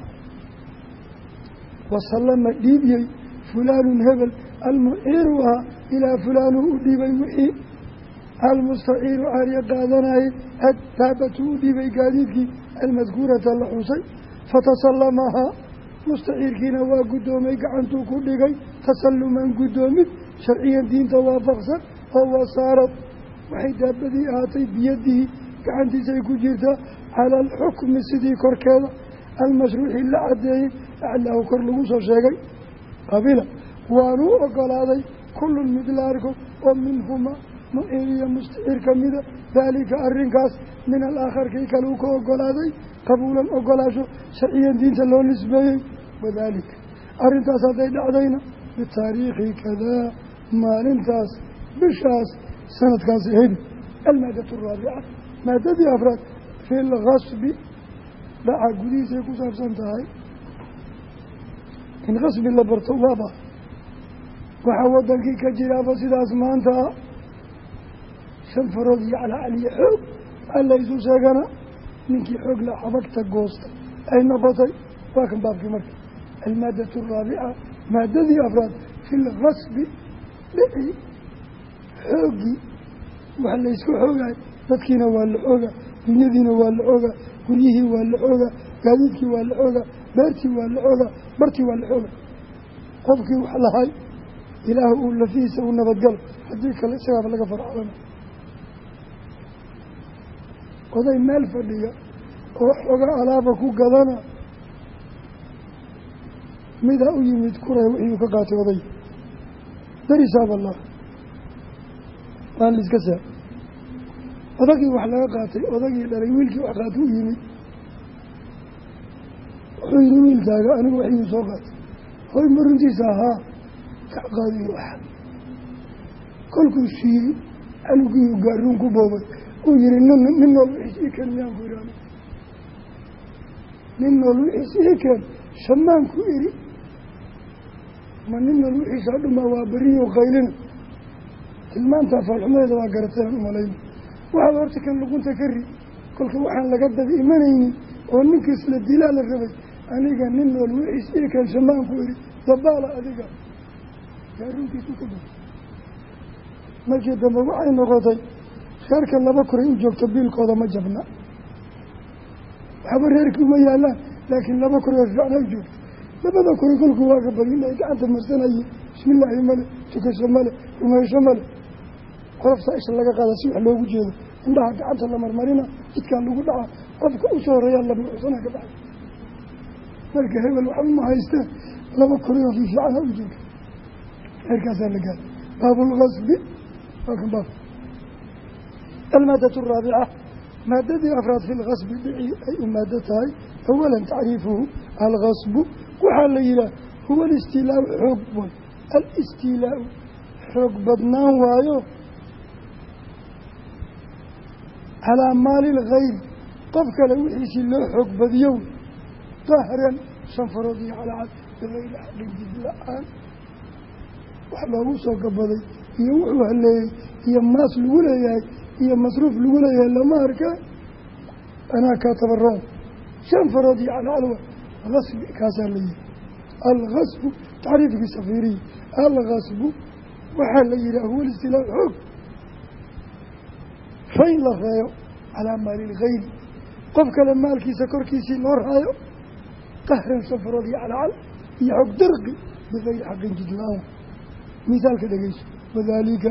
S1: Wasallama dhiibiyey fulaanun hebel almuciiru ahaa ilaa fulaanuu u dhiibay wixii almustaciiru caariyo qaadanayay addaabatu u dhiibay gaadiidkii almadkuurata la xusay fatasallamahaa mustaciirkiina waa guddoomay gacantuu ku dhigay. Tasalluman guddoomid sharciyan diinta waafaqsan oo wasaarad waxay daabadii ahaatay biyadihi gacantiisay ku jirtaa cala alxukmi sidii korkeeda. Almashruuxi la caddeeyey aclaahu kor lagu soo sheegay. Qabila waanuu ogolaaday kullun mid oo minhumaa muciir iyo mustaciir ka mida daalika arrinkaas min alaakhar kii kale uu ka ogolaaday qabuulan ogolaasho sharciyan diinta loo nisbeeyey wadaalika arrintaas hadday dhacdayna bitaariikhi kadaa maalintaas bishaas sanadkaas ahayd. Almaadatu araabica maadadii afraad fi lkasbi dhaca gudihiisay ku saabsan tahay. In kasbi la barto waaba. Waxaa wadankii ka jiraaba sidaas maanta shan farood iyo calacaliyo xoog. Alla isu sheegana ninkii xoog la xabagta goosta ay noqotay. Waa kan baabkii marka. Almaadatu araabica maadadii afraad fi lkasbi dhici xooggii wax laysku xoogaay dadkiina waa la xooga dunyadiina waa la xooga guryihii waa la xooga gaadiidkii waa la xooga beertii waa la xooga bartii waa la xooga. Qofkii wax lahay ilaah uu lafihiisa u nabadgalo. Haddii kale isagaaba laga farcalana oday meel fadhiya oo xooga alaaba ku gadana midaa u yimid kuray wixii uu ka qaatay oday darisaab allah. Waan laiska saa odagii wax laga qaatay odagii dhalay wiilkii wax qaatay u yimid. Wuxuu yihi wiilkaaga anigu waxiyuu soo qaatay. Hoy ma runtiisa ahaa? Kac qaadiyo waxa kolkuu siiyey anugii gaaruun ku boobay uu yihi nin nin nool wixiis ii keen miyaan ku ihi aniga nin nool wixiis ii keen. Shamaan ku iri ma nin nool wixiisaa dhumaa waa beriyo qaylina tilmaanta faalxumadeeda waa garateen umalayna waxaad horta kan luqunta ka ri kolka waxaan laga daba imanaynin oo ninkiis la dilaa la rabay. Aniga nin nool wixiis ii keen shamaan ku iri dabaala adiga. Yaa runtiisu ka bas markii dambe waxay noqotay reerka laba kuray u joogto biilkooda ma jabna. Waxba reerkii uma yaalaan laakiin laba kuray oo fiicnaa u joogto labada kuray kolkuu waaga baryin ay gacanta marsanaye bismillaahi male tukasho male rumeysho male qoloftaa isha laga qaada si wax loogu jeedo. Indhaha gacanta la marmarina jidkaa lagu dhaca qofka u soo horeeyaa la buuxsana ka baxay marka hebel waxba ma haysteen laba kuray oo fiifiicana u joogto reerkaasaa la gaara baabulkasbi waa baab almaadatu araabica maadadii afraad fi lkasbi dhici ay u maado tahay awalan tacriifuhu alkasbu waxaa la yidhaah huwa alistiilaau xoog way alistiilaau xoog badnaan waayo calaa maali lgayri qof kale wixiisii loo xoog badiyo dahran shanfarood iyo calacad bigayri xaqin did la'aan wax loogu soo gabaday iyo wuxuu haleeyey iyo maas lagu leeyahay iyo masruuf lagu leeyahay lama arka anaa kaa tabaroon shan farood iyo calcalwa kasbi kaasaa la yihi alkasbu tacriifkii safiiriyi alkasbu waxaa la yihaha huwa listilaa xoog. Rayn la reeyo calaa maali lgayri qof kale maalkiisa korkiisii loo raayo qahran shan farood iyo calcal iyo xog darqi bigayri xaqin jidlaan misaalka dhegeyso wadaalika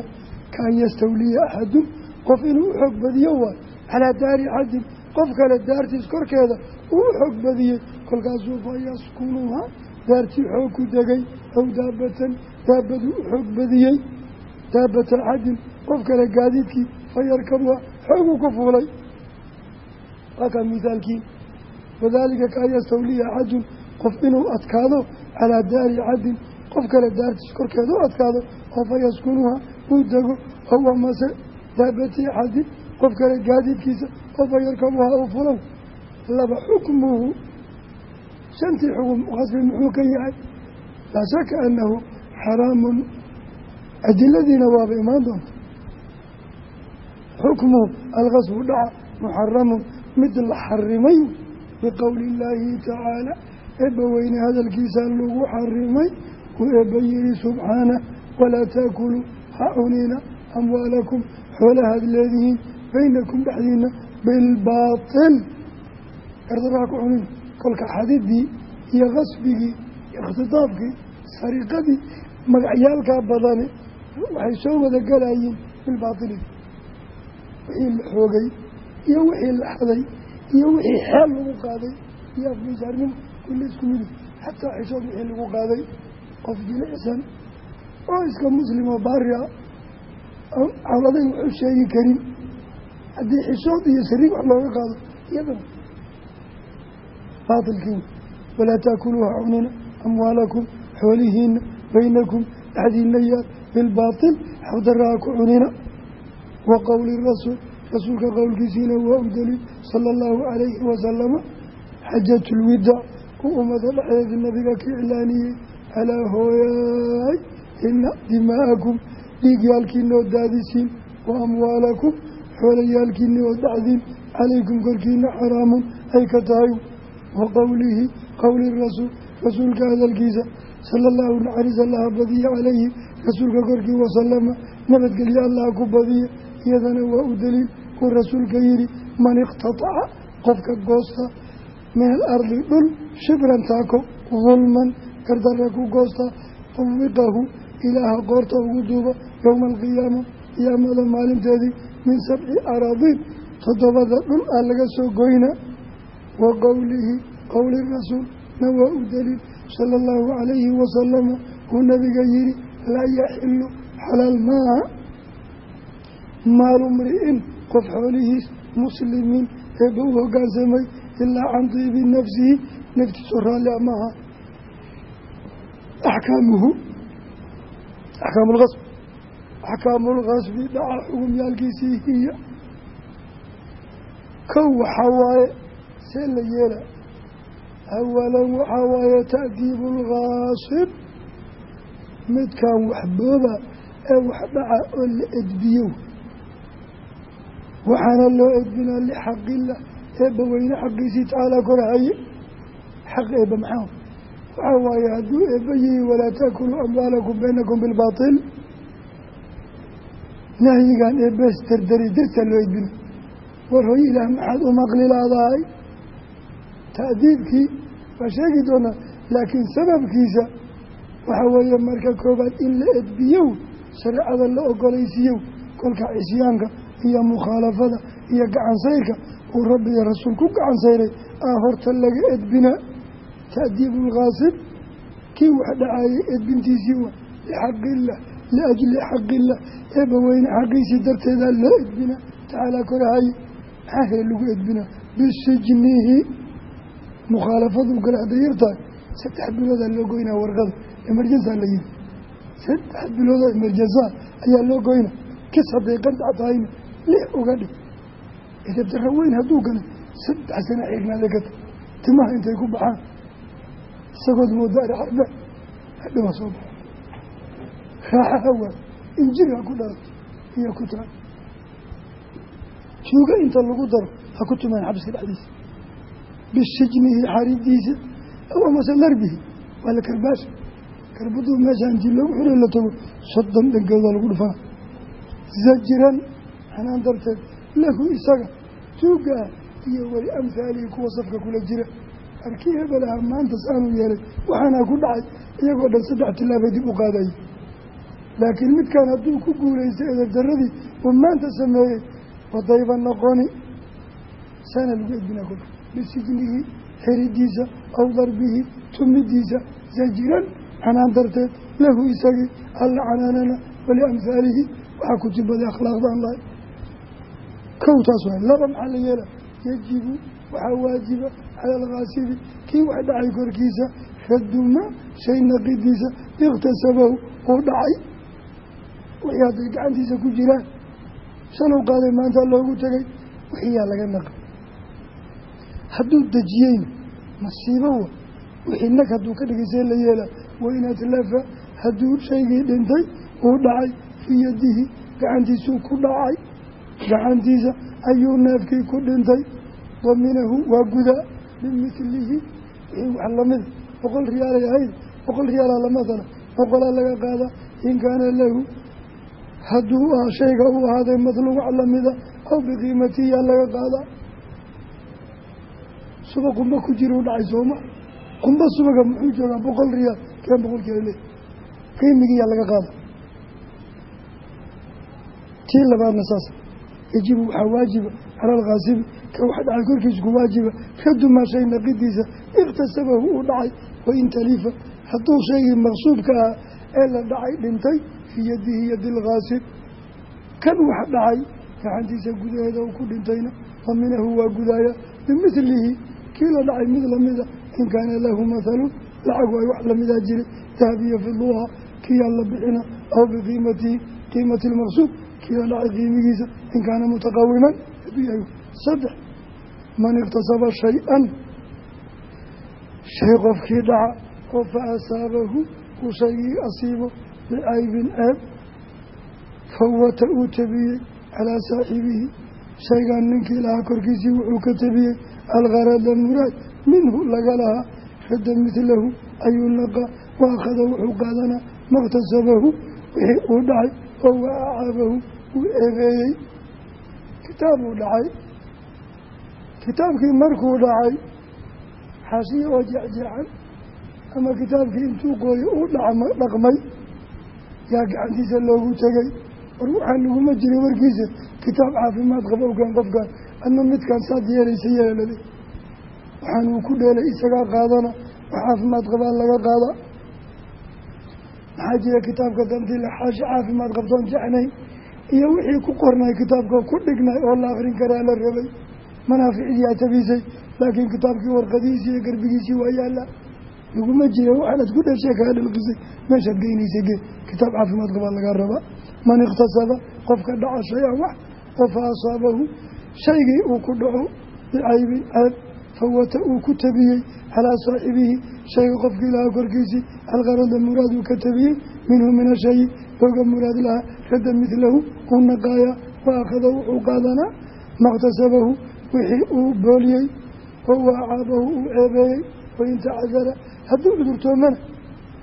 S1: kaan yastawliya axadun qof inuu u xoog badiyo waayo calaa daari axadin qof kale daartiis korkeeda uu u xoog badiyey kolkaasuu fa yaskunuhaa daartii xoog ku degay aw daabatan daabaduu u xoog badiyey daabata axadin qof kale gaadiidkii fa yarkabuha xooguu ku fuulay. Waa kaa misaalkii wadaalika kaan yastawliya axadun qof inuu adkaado calaa daari axadin qof kale daartiis korkeeda u adkaado oo fa yaskunuhaa uu dego amase daabati axadin qof kale gaadiidkiisa oo fa yarkabuhaa uu fulow. Laba xukmuhu shantii xukun qasbi muxuu ka yahay? Laa shaka annahu xaraamun. Adiladiina waaba imaan doonta. Xukmuhu alqasbu dhaca muxaramun mid la xarimay biqowli illaahi tacaala eebba weyne hadalkiisaa lagu xarimay uu eebba yihi subxaana walaa taakuluu ha amwaalakum xoolahaad leedihiin baynakum dhexdiina bilbaatil gardarraha ku cunin kolka xadidii iyo qasbigii ikhtidaabkii sariiqadii magacyaalkaa badani waxay soo wada galayiin bilbaatili wixii la xoogay iyo wixii la xaday iyo wixii xeel lagu qaaday iyo afmisaarnimo kulli isku midi xataa xishood wixii lagu qaaday qof jilicsan oo iska muslim oo baari ah cawladay wax u sheegi karin. Haddii xishood iyo sariig wax looga qaado iyadana baatilkii walaa taakuluuha cunina amwaalakum xoolihiina baynakum dhexdiina yaal bilbaatil xaqdaraha ku cunina. Wa qowli rasuul rasuulka qowlkiisiina waa u daliil sala allahu calayhi wasalama xajatulwidaac uu ummada dhexdeedii nabiga ka iclaaniyey alaa hooyaay ina dimaa'akum dhiigyaalkiina oo daadisiin wa amwaalakum xoolayaalkiina oo dhacdiin calaykum korkiina xaraamun ay ka tahay wa qowlihi qowli rasuul rasuulka hadalkiisa. Sala allahu naxariis allaha badiya calayhi rasuulka korkii wasalama nabadgelyo allah ku badiya. Iyadana waa u daliil uu rasuulka yihi man iqtataca qofka goosta min alardi dhul shibran taako dulman gardarra ku goosta tawiqahu ilaaha qoorta ugu duuba yowma alqiyaama qiyaamada maalinteedii min sabci araadiin toddobada dhul aa laga soo goyna wa qowlihi qowli rasuulna waa u daliil sala allahu calayhi wasalama uu nabiga yihi laa yaxilu xalaal maaha maalu mri'in qof xoolihiis muslimiin eebba u hoggaansamay ilaa can diibi nafsihi naftiisu raalli maaha. Axkaamuhu axkaamu axkaamu lqasbi dhaca xugumyaalkiisii hiya kow waxaa waaye see la yeela awalan waxaa waaye ta'diibu lgaasib midkaan waxbooba ee wax dhaca oo la edbiyo waxaana loo edbinaa lixaqillah eebba weyne xaqiisii tacaalaa korahaye xaq eebba maxaa waxaa waaye hadduu eebba yihi walaa taakuluu amwaalakum baynakum bilbaatil nahyigan eebbees dardari dartaa loo edbina war hoy ilaah maxaad u maqli laadahay ta'diibkii waa sheegi doonaa laakiin sababkiisa waxaa weeye marka koobaad in la edbiyow shareecada la ogolaysiiyow kolka cisyaanka iyo mukhaalafada iyo gacansayrka uu rabbi iyo rasuul ku gacansayray aa horta laga edbinaa ta'diibu lkaasib kii wax dhacaayay edbintiisii waa lixaqillah liajli xaqillah eebba weyne xaqiisii darteedaa loo edbinaa tacaalaa korahaye maxaa hee lagu edbinaa bisijnihi mukhaalafadu kale hadday yartahay saddex biloodaa loo goynaa warqada emerjensaa la yihi saddex biloodoo emerjensaa ayaa loo goyna kis hadday qandac tahayna lix uga dhig edabdarra weyn hadduu galay saddex sana xignaada ka ta timaha intay ku baxaan isagood mooda ari carbe hadhawa soo baxo raaxa hawaa injirha ku dhalo iyo ku taal juuga inta lagu daro ha ku tumaan xabiska dhexdiisa bisijnihi xaridiisa aw amase larbihi waa la karbaasha karbaduu meesha intii loogu xiro la tago soddon dhankooda lagu dhufana zajiran xanaan darteed lahu isaga tuugaa iyo weli amhaalihi kuwa safka kula jira. Arkii hebelaha maanta saanuu yeelay waxaanaa ku dhacay iyagoo dhan saddex tilaabay dib u qaadaya laakiin midkaan hadduu ku guulaystay edabdaradii uu maanta sameeyey wadayba noqoni. Saana lagu edbinaa kolka bisijnihi xiridiisa aw darbihi tumidiisa zajiran canaan darteed lahu isagii alla canaanana waliamhaalihi waxaa ku jibaday akhlaaqdaan lahay. Kow taas waay laba maxaa la yeela yajibu waxaa waajiba cala alkaasibi kii wax dhacay korkiisa raduma shay naqidiisa ikhtasabahu uu dhacay wixii hadday gacantiisa ku jiraan shaluu qaaday maanta loogu tegay wixiiyaa laga naqa hadduu dejiyeyna masiibo wa? Wixii nag hadduu ka dhigaysee la yeela wain atlafa hadduu shaygii dhintay uu dhacay fii yadihi gacantiisuu ku dhacay. Gacantiisa ayuu neefkii ku dhintay. Daminahu waa gudaa. Bimithlihi wixii wax lamida boqol riyaalay ahayd boqol riyaalaa lamatala boqolaa laga qaada in kaana lahu hadduu ah shayga uu ahaaday madluub wax lamida aw biqiimatiyaa laga qaadaa suba qumba ku jira u dhacay sooma qumba subaga muxuu joogaa boqol riyaal keen boqolkiila le qiimigiiyaa laga qaada. Tii labaadna saas. Yajibu waxaa waajiba cala alkaasibi ka wax dhacay korkiisa ku waajiba. Radumaa shay naqidiisa ikhtasabahu uu dhacay wain talifa hadduu shaygii maqsuubka ah ee la dhacay dhintay fii yadihi yadi lkaasib kan wax dhacay gacantiisa gudaheeda uu ku dhintayna daminahu waa gudaaya. Bimithlihi kii la dhacay mid lamida in kaana lahu mathalun lacag waay wax lamidaa jiray dahab iyo fiduha kiyaa la bixina aw biqiimatihi qiimati lmaqsuud kiyaa dhacay qiimigiisa in kaana mutaqawiman saddex man iktasaba shay-an shay qofkii dhaca oo fa uu shaygii asiibo bicaybin ceeb fawata uu tabiyey calaa saaxibihi shaygan ninkii lahaa korkiisii wuxuu ka tabiyey algarada muraad minhu laga lahaa radda midlahu ayuu naqa wa akhada wuxuu qaadanaa maktasabahu wixii uu dhacay oo wa acaabahu uu eebeeyey kitaabuu dhacay kitaabkii markuu dhacay xaashiya oo jecjeecan ama kitaabkii intuu qooyo uu dhaqmay yaa gacantiisa loogu tegay. War waxaa laguma jiray warkiisa kitaab caafimaad qaba ogaan qofkaan adna midkaan saad yeelaysa yeelale waxaan uu ku dheelay isagaa qaadana wax caafimaad qabaa laga qaada. Maxaa jira kitaabka dantii la xaashi caafimaad qabtoon jecnayn iyo wixii ku qornay kitaabka ku dhignay oo la akrin karaa la rabay. Manaaficdii atabiisay laakiin kitaabkii warqadihiisii iyo garbigiisii waa yaalla laguma jira waxaanad ku dhashay kaa dhalqisay meeshaad geynaysay ge kitaab caafimaad qabaa lagaa rabaa. Man ikhtasaba qofka dhaca shay-an wax oo fa asaabahu shaygii uu ku dhaco bicaybin ceeb fawata uu ku tabiyey calaa saaxibihi shayga qofkii lahaa korkiisii alqarada muraad uu ka tabiyey minhu min ashayi looga muraad lahaa radda midlahu uu naqaaya wa akhada wuxuu qaadanaa makhtasabahu wixii uu booliyey oo wa acaabahu uu ceebeeyey wain tacadara hadduu cudurtoomana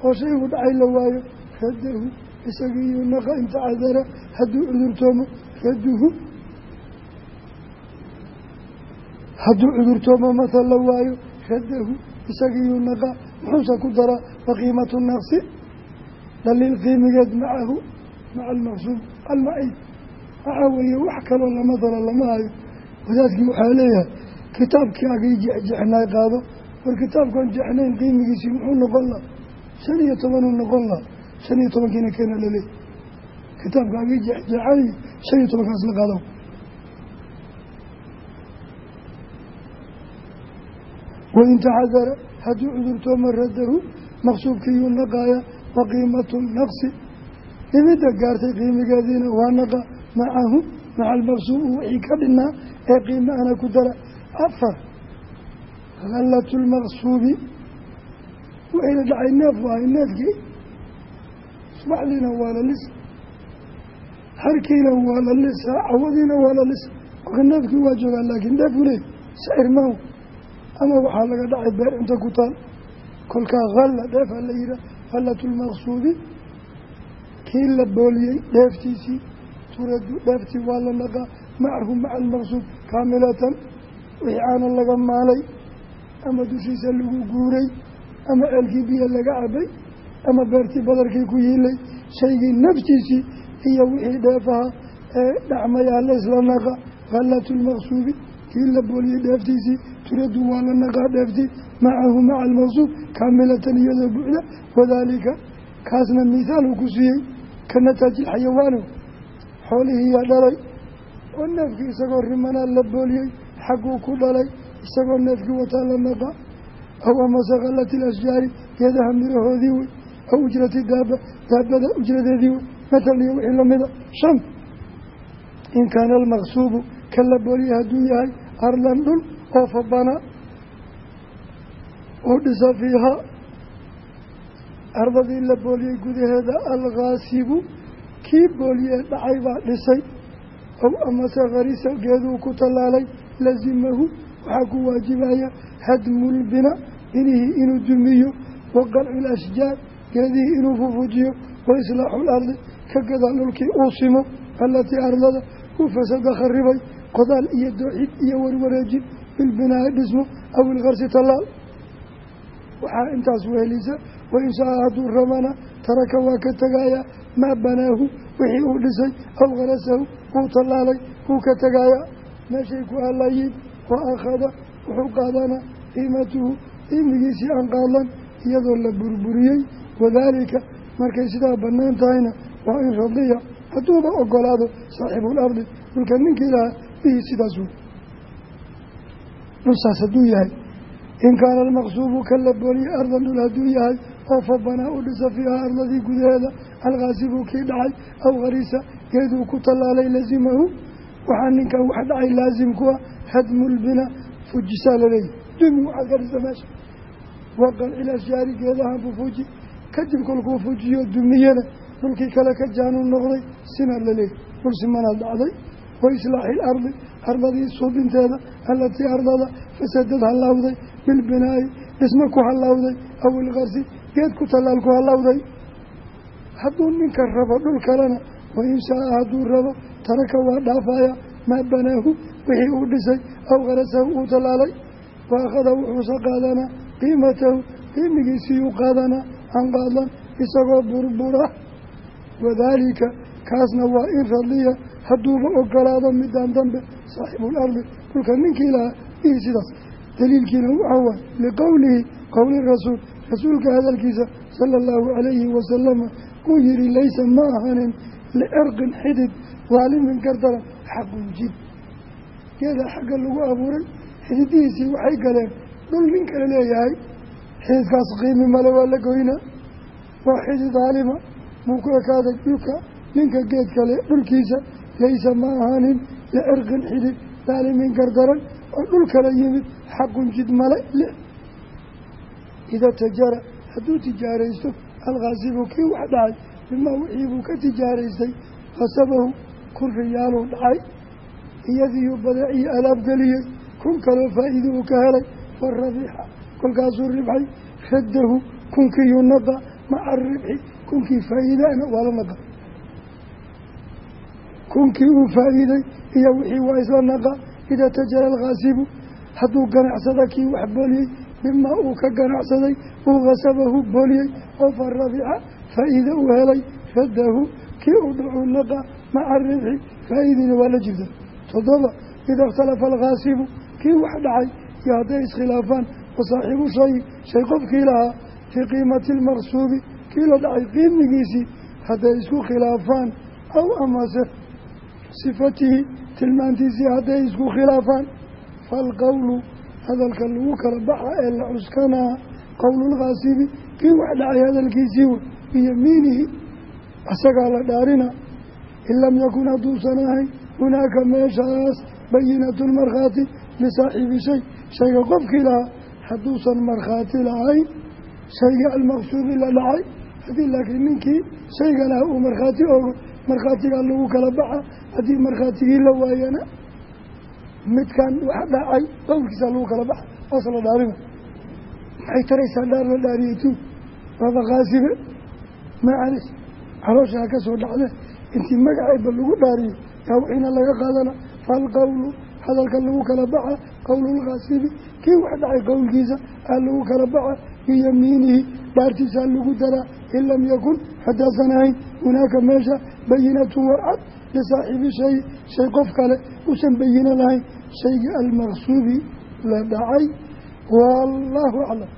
S1: oo shaygu dhacay la waayo raddahu isagiiyuu naqa in tacadara hadduu cudurtoomo radduhu hadduu cudurtoomo mathal la waayo raddahu isagiiyuu naqa muxuuse ku daraa waqiimatu naqsi dhaliil qiimigeed macahu maca almaqsuud almaciid. Waxaa weeye wax kaloo lama dalo lama hayo. Wadaadkii waxaa leeyahay kitaabkii agii jexjexnaay qaado war kitaabkan jexnayn qiimigiisii muxuu noqon laha shan iyo tobanuu noqon laha shan iyo tobankiina keena laleey kitaabka agii jexjexay shan iyo tobankaas la qaado. Wain taxadara hadduu cudurtooma radahu maqsuubkiiyuu naqaaya wa qiimatu naqsi. Dhimidda gaartay qiimigeediina waa naqa macahu maca almaqsuub wixii ka dhinaa ee qiima ana ku dara. Afar khallatu lmaqsuubi wixii dhacay neef waahay neefkii subaxdiina waa la lisa harkiina waa la lisaa cawadiina waa la lisa marka neefkii waa joogaa laakiin neefku leey sicir mahu ama waxaa laga dhacay beer inta ku taal kolkaa halla dheefaa la yihaa khallatu lmaqsuubi kii la booliyey dheeftiisii turadu dheeftii waa la naqaa macahu maca almaqsuud kaamilatan wixii aana laga maalay ama dushiisa lagu guuray ama ceelkii biyo laga cabay ama beertii badarkii ku yiilay shaygii naftiisii iyo wixii dheefaha ee dhacmayaa la isla naqa khallatu lmaqsuubi kii la booliyey dheeftiisii turadu waa la naqaa dheeftii macahu maca almaqsuud kaamilatan iyadoo buuxda wadaalika kaasna mithaaluu ku siiyey ka nataaji xayawaano xoolihiiyaa dhalay oo neefkii isagoo rimanaa la booliyey xagguu ku dhalay isagoo neefkii wataa la naqa aw amase khallati ilasjaari geedaha mirahoodii wey aw ujrati daaba daabada ujradeedii wey matal iyo wixii lamida shan. In kaana almaqsuubu ka la booliyey hadduu yahay arlan dhul oo fabana uu dhisa fiihaa ardadii la booliyey gudaheeda alkhaasibu kii booliyee dhacay baa dhisay ow amase kharisa geeduu ku tallaalay lazimahu waxaa ku waajibaya hadmulbina binihii inuu dumiyo wa qalcu lashjaar geedihii inuu fufujiyo wa islaaxu lardi ka gadaa dhulkii uu simo allatii ardada uu fasada kharibay qodaal iyo dooxid iyo warwareejin bilbinaa'i dhismo aw ilkarsi tallaal. Waxaa intaas wehelisa wain shaa hadduu rabana taraka waa ka tegayaa maa banaahu wixii uu dhisay aw kharasahu uu tallaalay wuu ka tegayaa meeshay ku halayiin wa akhada wuxuu qaadanaa qiimatuhu qiimigiisii aan qaadan iyadoo la burburiyey. Wadaalika markay sidaa bannaan tahayna waa in radiya hadduuba ogolaado saaxibulardi dhulka ninkii lahaa bihii sidaas wey dhulsaas hadduu yahay in kaana almaqsuubu ka la booliye ardan dhul hadduu yahay oo fa banaa u dhisa fiihaa ardadii gudaheeda alkaasibu kii dhacay aw harisa geeduu ku tallaalay lazimahu waxaa ninkan wax dhacay laasim ku ah hadmulbina fujisaa laleeyahy dumi waxaad ka dhisa meesha waqalcil ashjaari geedahan buu fuji. Kadib kolkuu fujiyo dumiyana dhulkii kale ka jaanuu noqday sina laleeyahy dhul simanaad dhacday. Wa islaaxi ilardi ardadii suubinteeda allatii ardada fasadad hallawday bilbinaa'i dhismo ku hallawday aw ilkarsi geed ku tallaal ku hallawday hadduu ninka rabo dhul kalena wa in shaa-a hadduu rabo taraka waa dhaafaya maa banaahu wixii uu dhisay aw kharasahu uu tallaalay. Wa akhada wuxuusa qaadanaa qiimatahu qiimigiisiiyuu qaadanaa an qaadan isagoo burbura. Wadaalika kaasna waa in radiya hadduuba ogolaado midaan dambe saaxibulardi dhulka ninkii lahaa bihi sidaas. Daliilkiina waxaa waay liqowlihi qowli rasuul. Rasuulka hadalkiisa sala allahu calayhi wasalama uu yihi laysa ma ahanin licerqin xidid daalimin gardaran xaqun jid geeda xagga lagu abuuray xididihiisii waxay galeen dhul nin kale leeyahay xididkaas qiimi male waa la goynaa waa xidid daalima muu ku ekaaday dhulka ninka geed kale dhulkiisa laysa ma ahaanin licirqin xidid daalimin gardaran oo dhul kala yimid xaqun jid male lix idaa tajara hadduu tijaaraysto alkhaasibu kii wax dhacay bimaa wixii buu ka tijaaraystay khasabahu kun riyaaluu dhacay iyadiiuu badeecii alaabgeliyey kun kaloo faa'iida uu ka helay fa rabixa kolkaasuu ribxay raddahu kunkiiyuu naqa maca ribxi kunkii faa'iidana waa la naqa kunkii uu faa'iiday iyo wixii waa isla naqa idaa tajara alkhaasibu hadduu ganacsada kii wax booliyey bimaa uu ka ganacsaday uu khasabahu booliyey oo fa faa'iide uu helay raddahu kii uu dhacuu naqa maca ribxi faa'iidina waa la jirta toddoba ida ikhtalafa alkhaasibu kii wax dhacay iyo hadday iskhilaafaan wa saaxiibu shay shay qofkii lahaa fii qiimati almaqsuubi kii la dhacay qiimigiisii hadday isku khilaafaan aw amase sifatihi tilmaantiisii hadday isku khilaafaan faalqowlu hadalka lagu kala baxa ee la cuskanaa qowlulkhaasibi kii wax dhacay hadalkiisii wey biyamiinihi isagaa la dhaarina in lam yakun hadduusan ahayn hunaaka meeshaas bayinatu lmarkhaati lisaaxiibi shay. Shayga qofkii lahaa hadduusan markhaati lahayn shayga almaqsuubi la dhacay haddii laakiin ninkii shayga lahaa uu markhaati ogo markhaatigaa lagu kala baxa haddii markhaatigii la waayana midkan wax dhacay qowlkiisa lagu kala baxa waas la dhaarina macalis calooshaa ka soo dhacde intii magaceeba lagu dhaariyo yaa wixiina laga qaadana? Faalqowlu hadalka lagu kala baxa qowlulkhaasibi kii wax dhacay qowlkiisa aa lagu kala baxa biyamiinihi dhaartiisaa lagu daraa in lam yakun haddaasan ahayn hunaaka meesha bayinatun warcad lisaaxiibi shay shay qof kale uusan bayino lahayn. Shaygii almaqsuubi la dhacay. Wallaahu aclam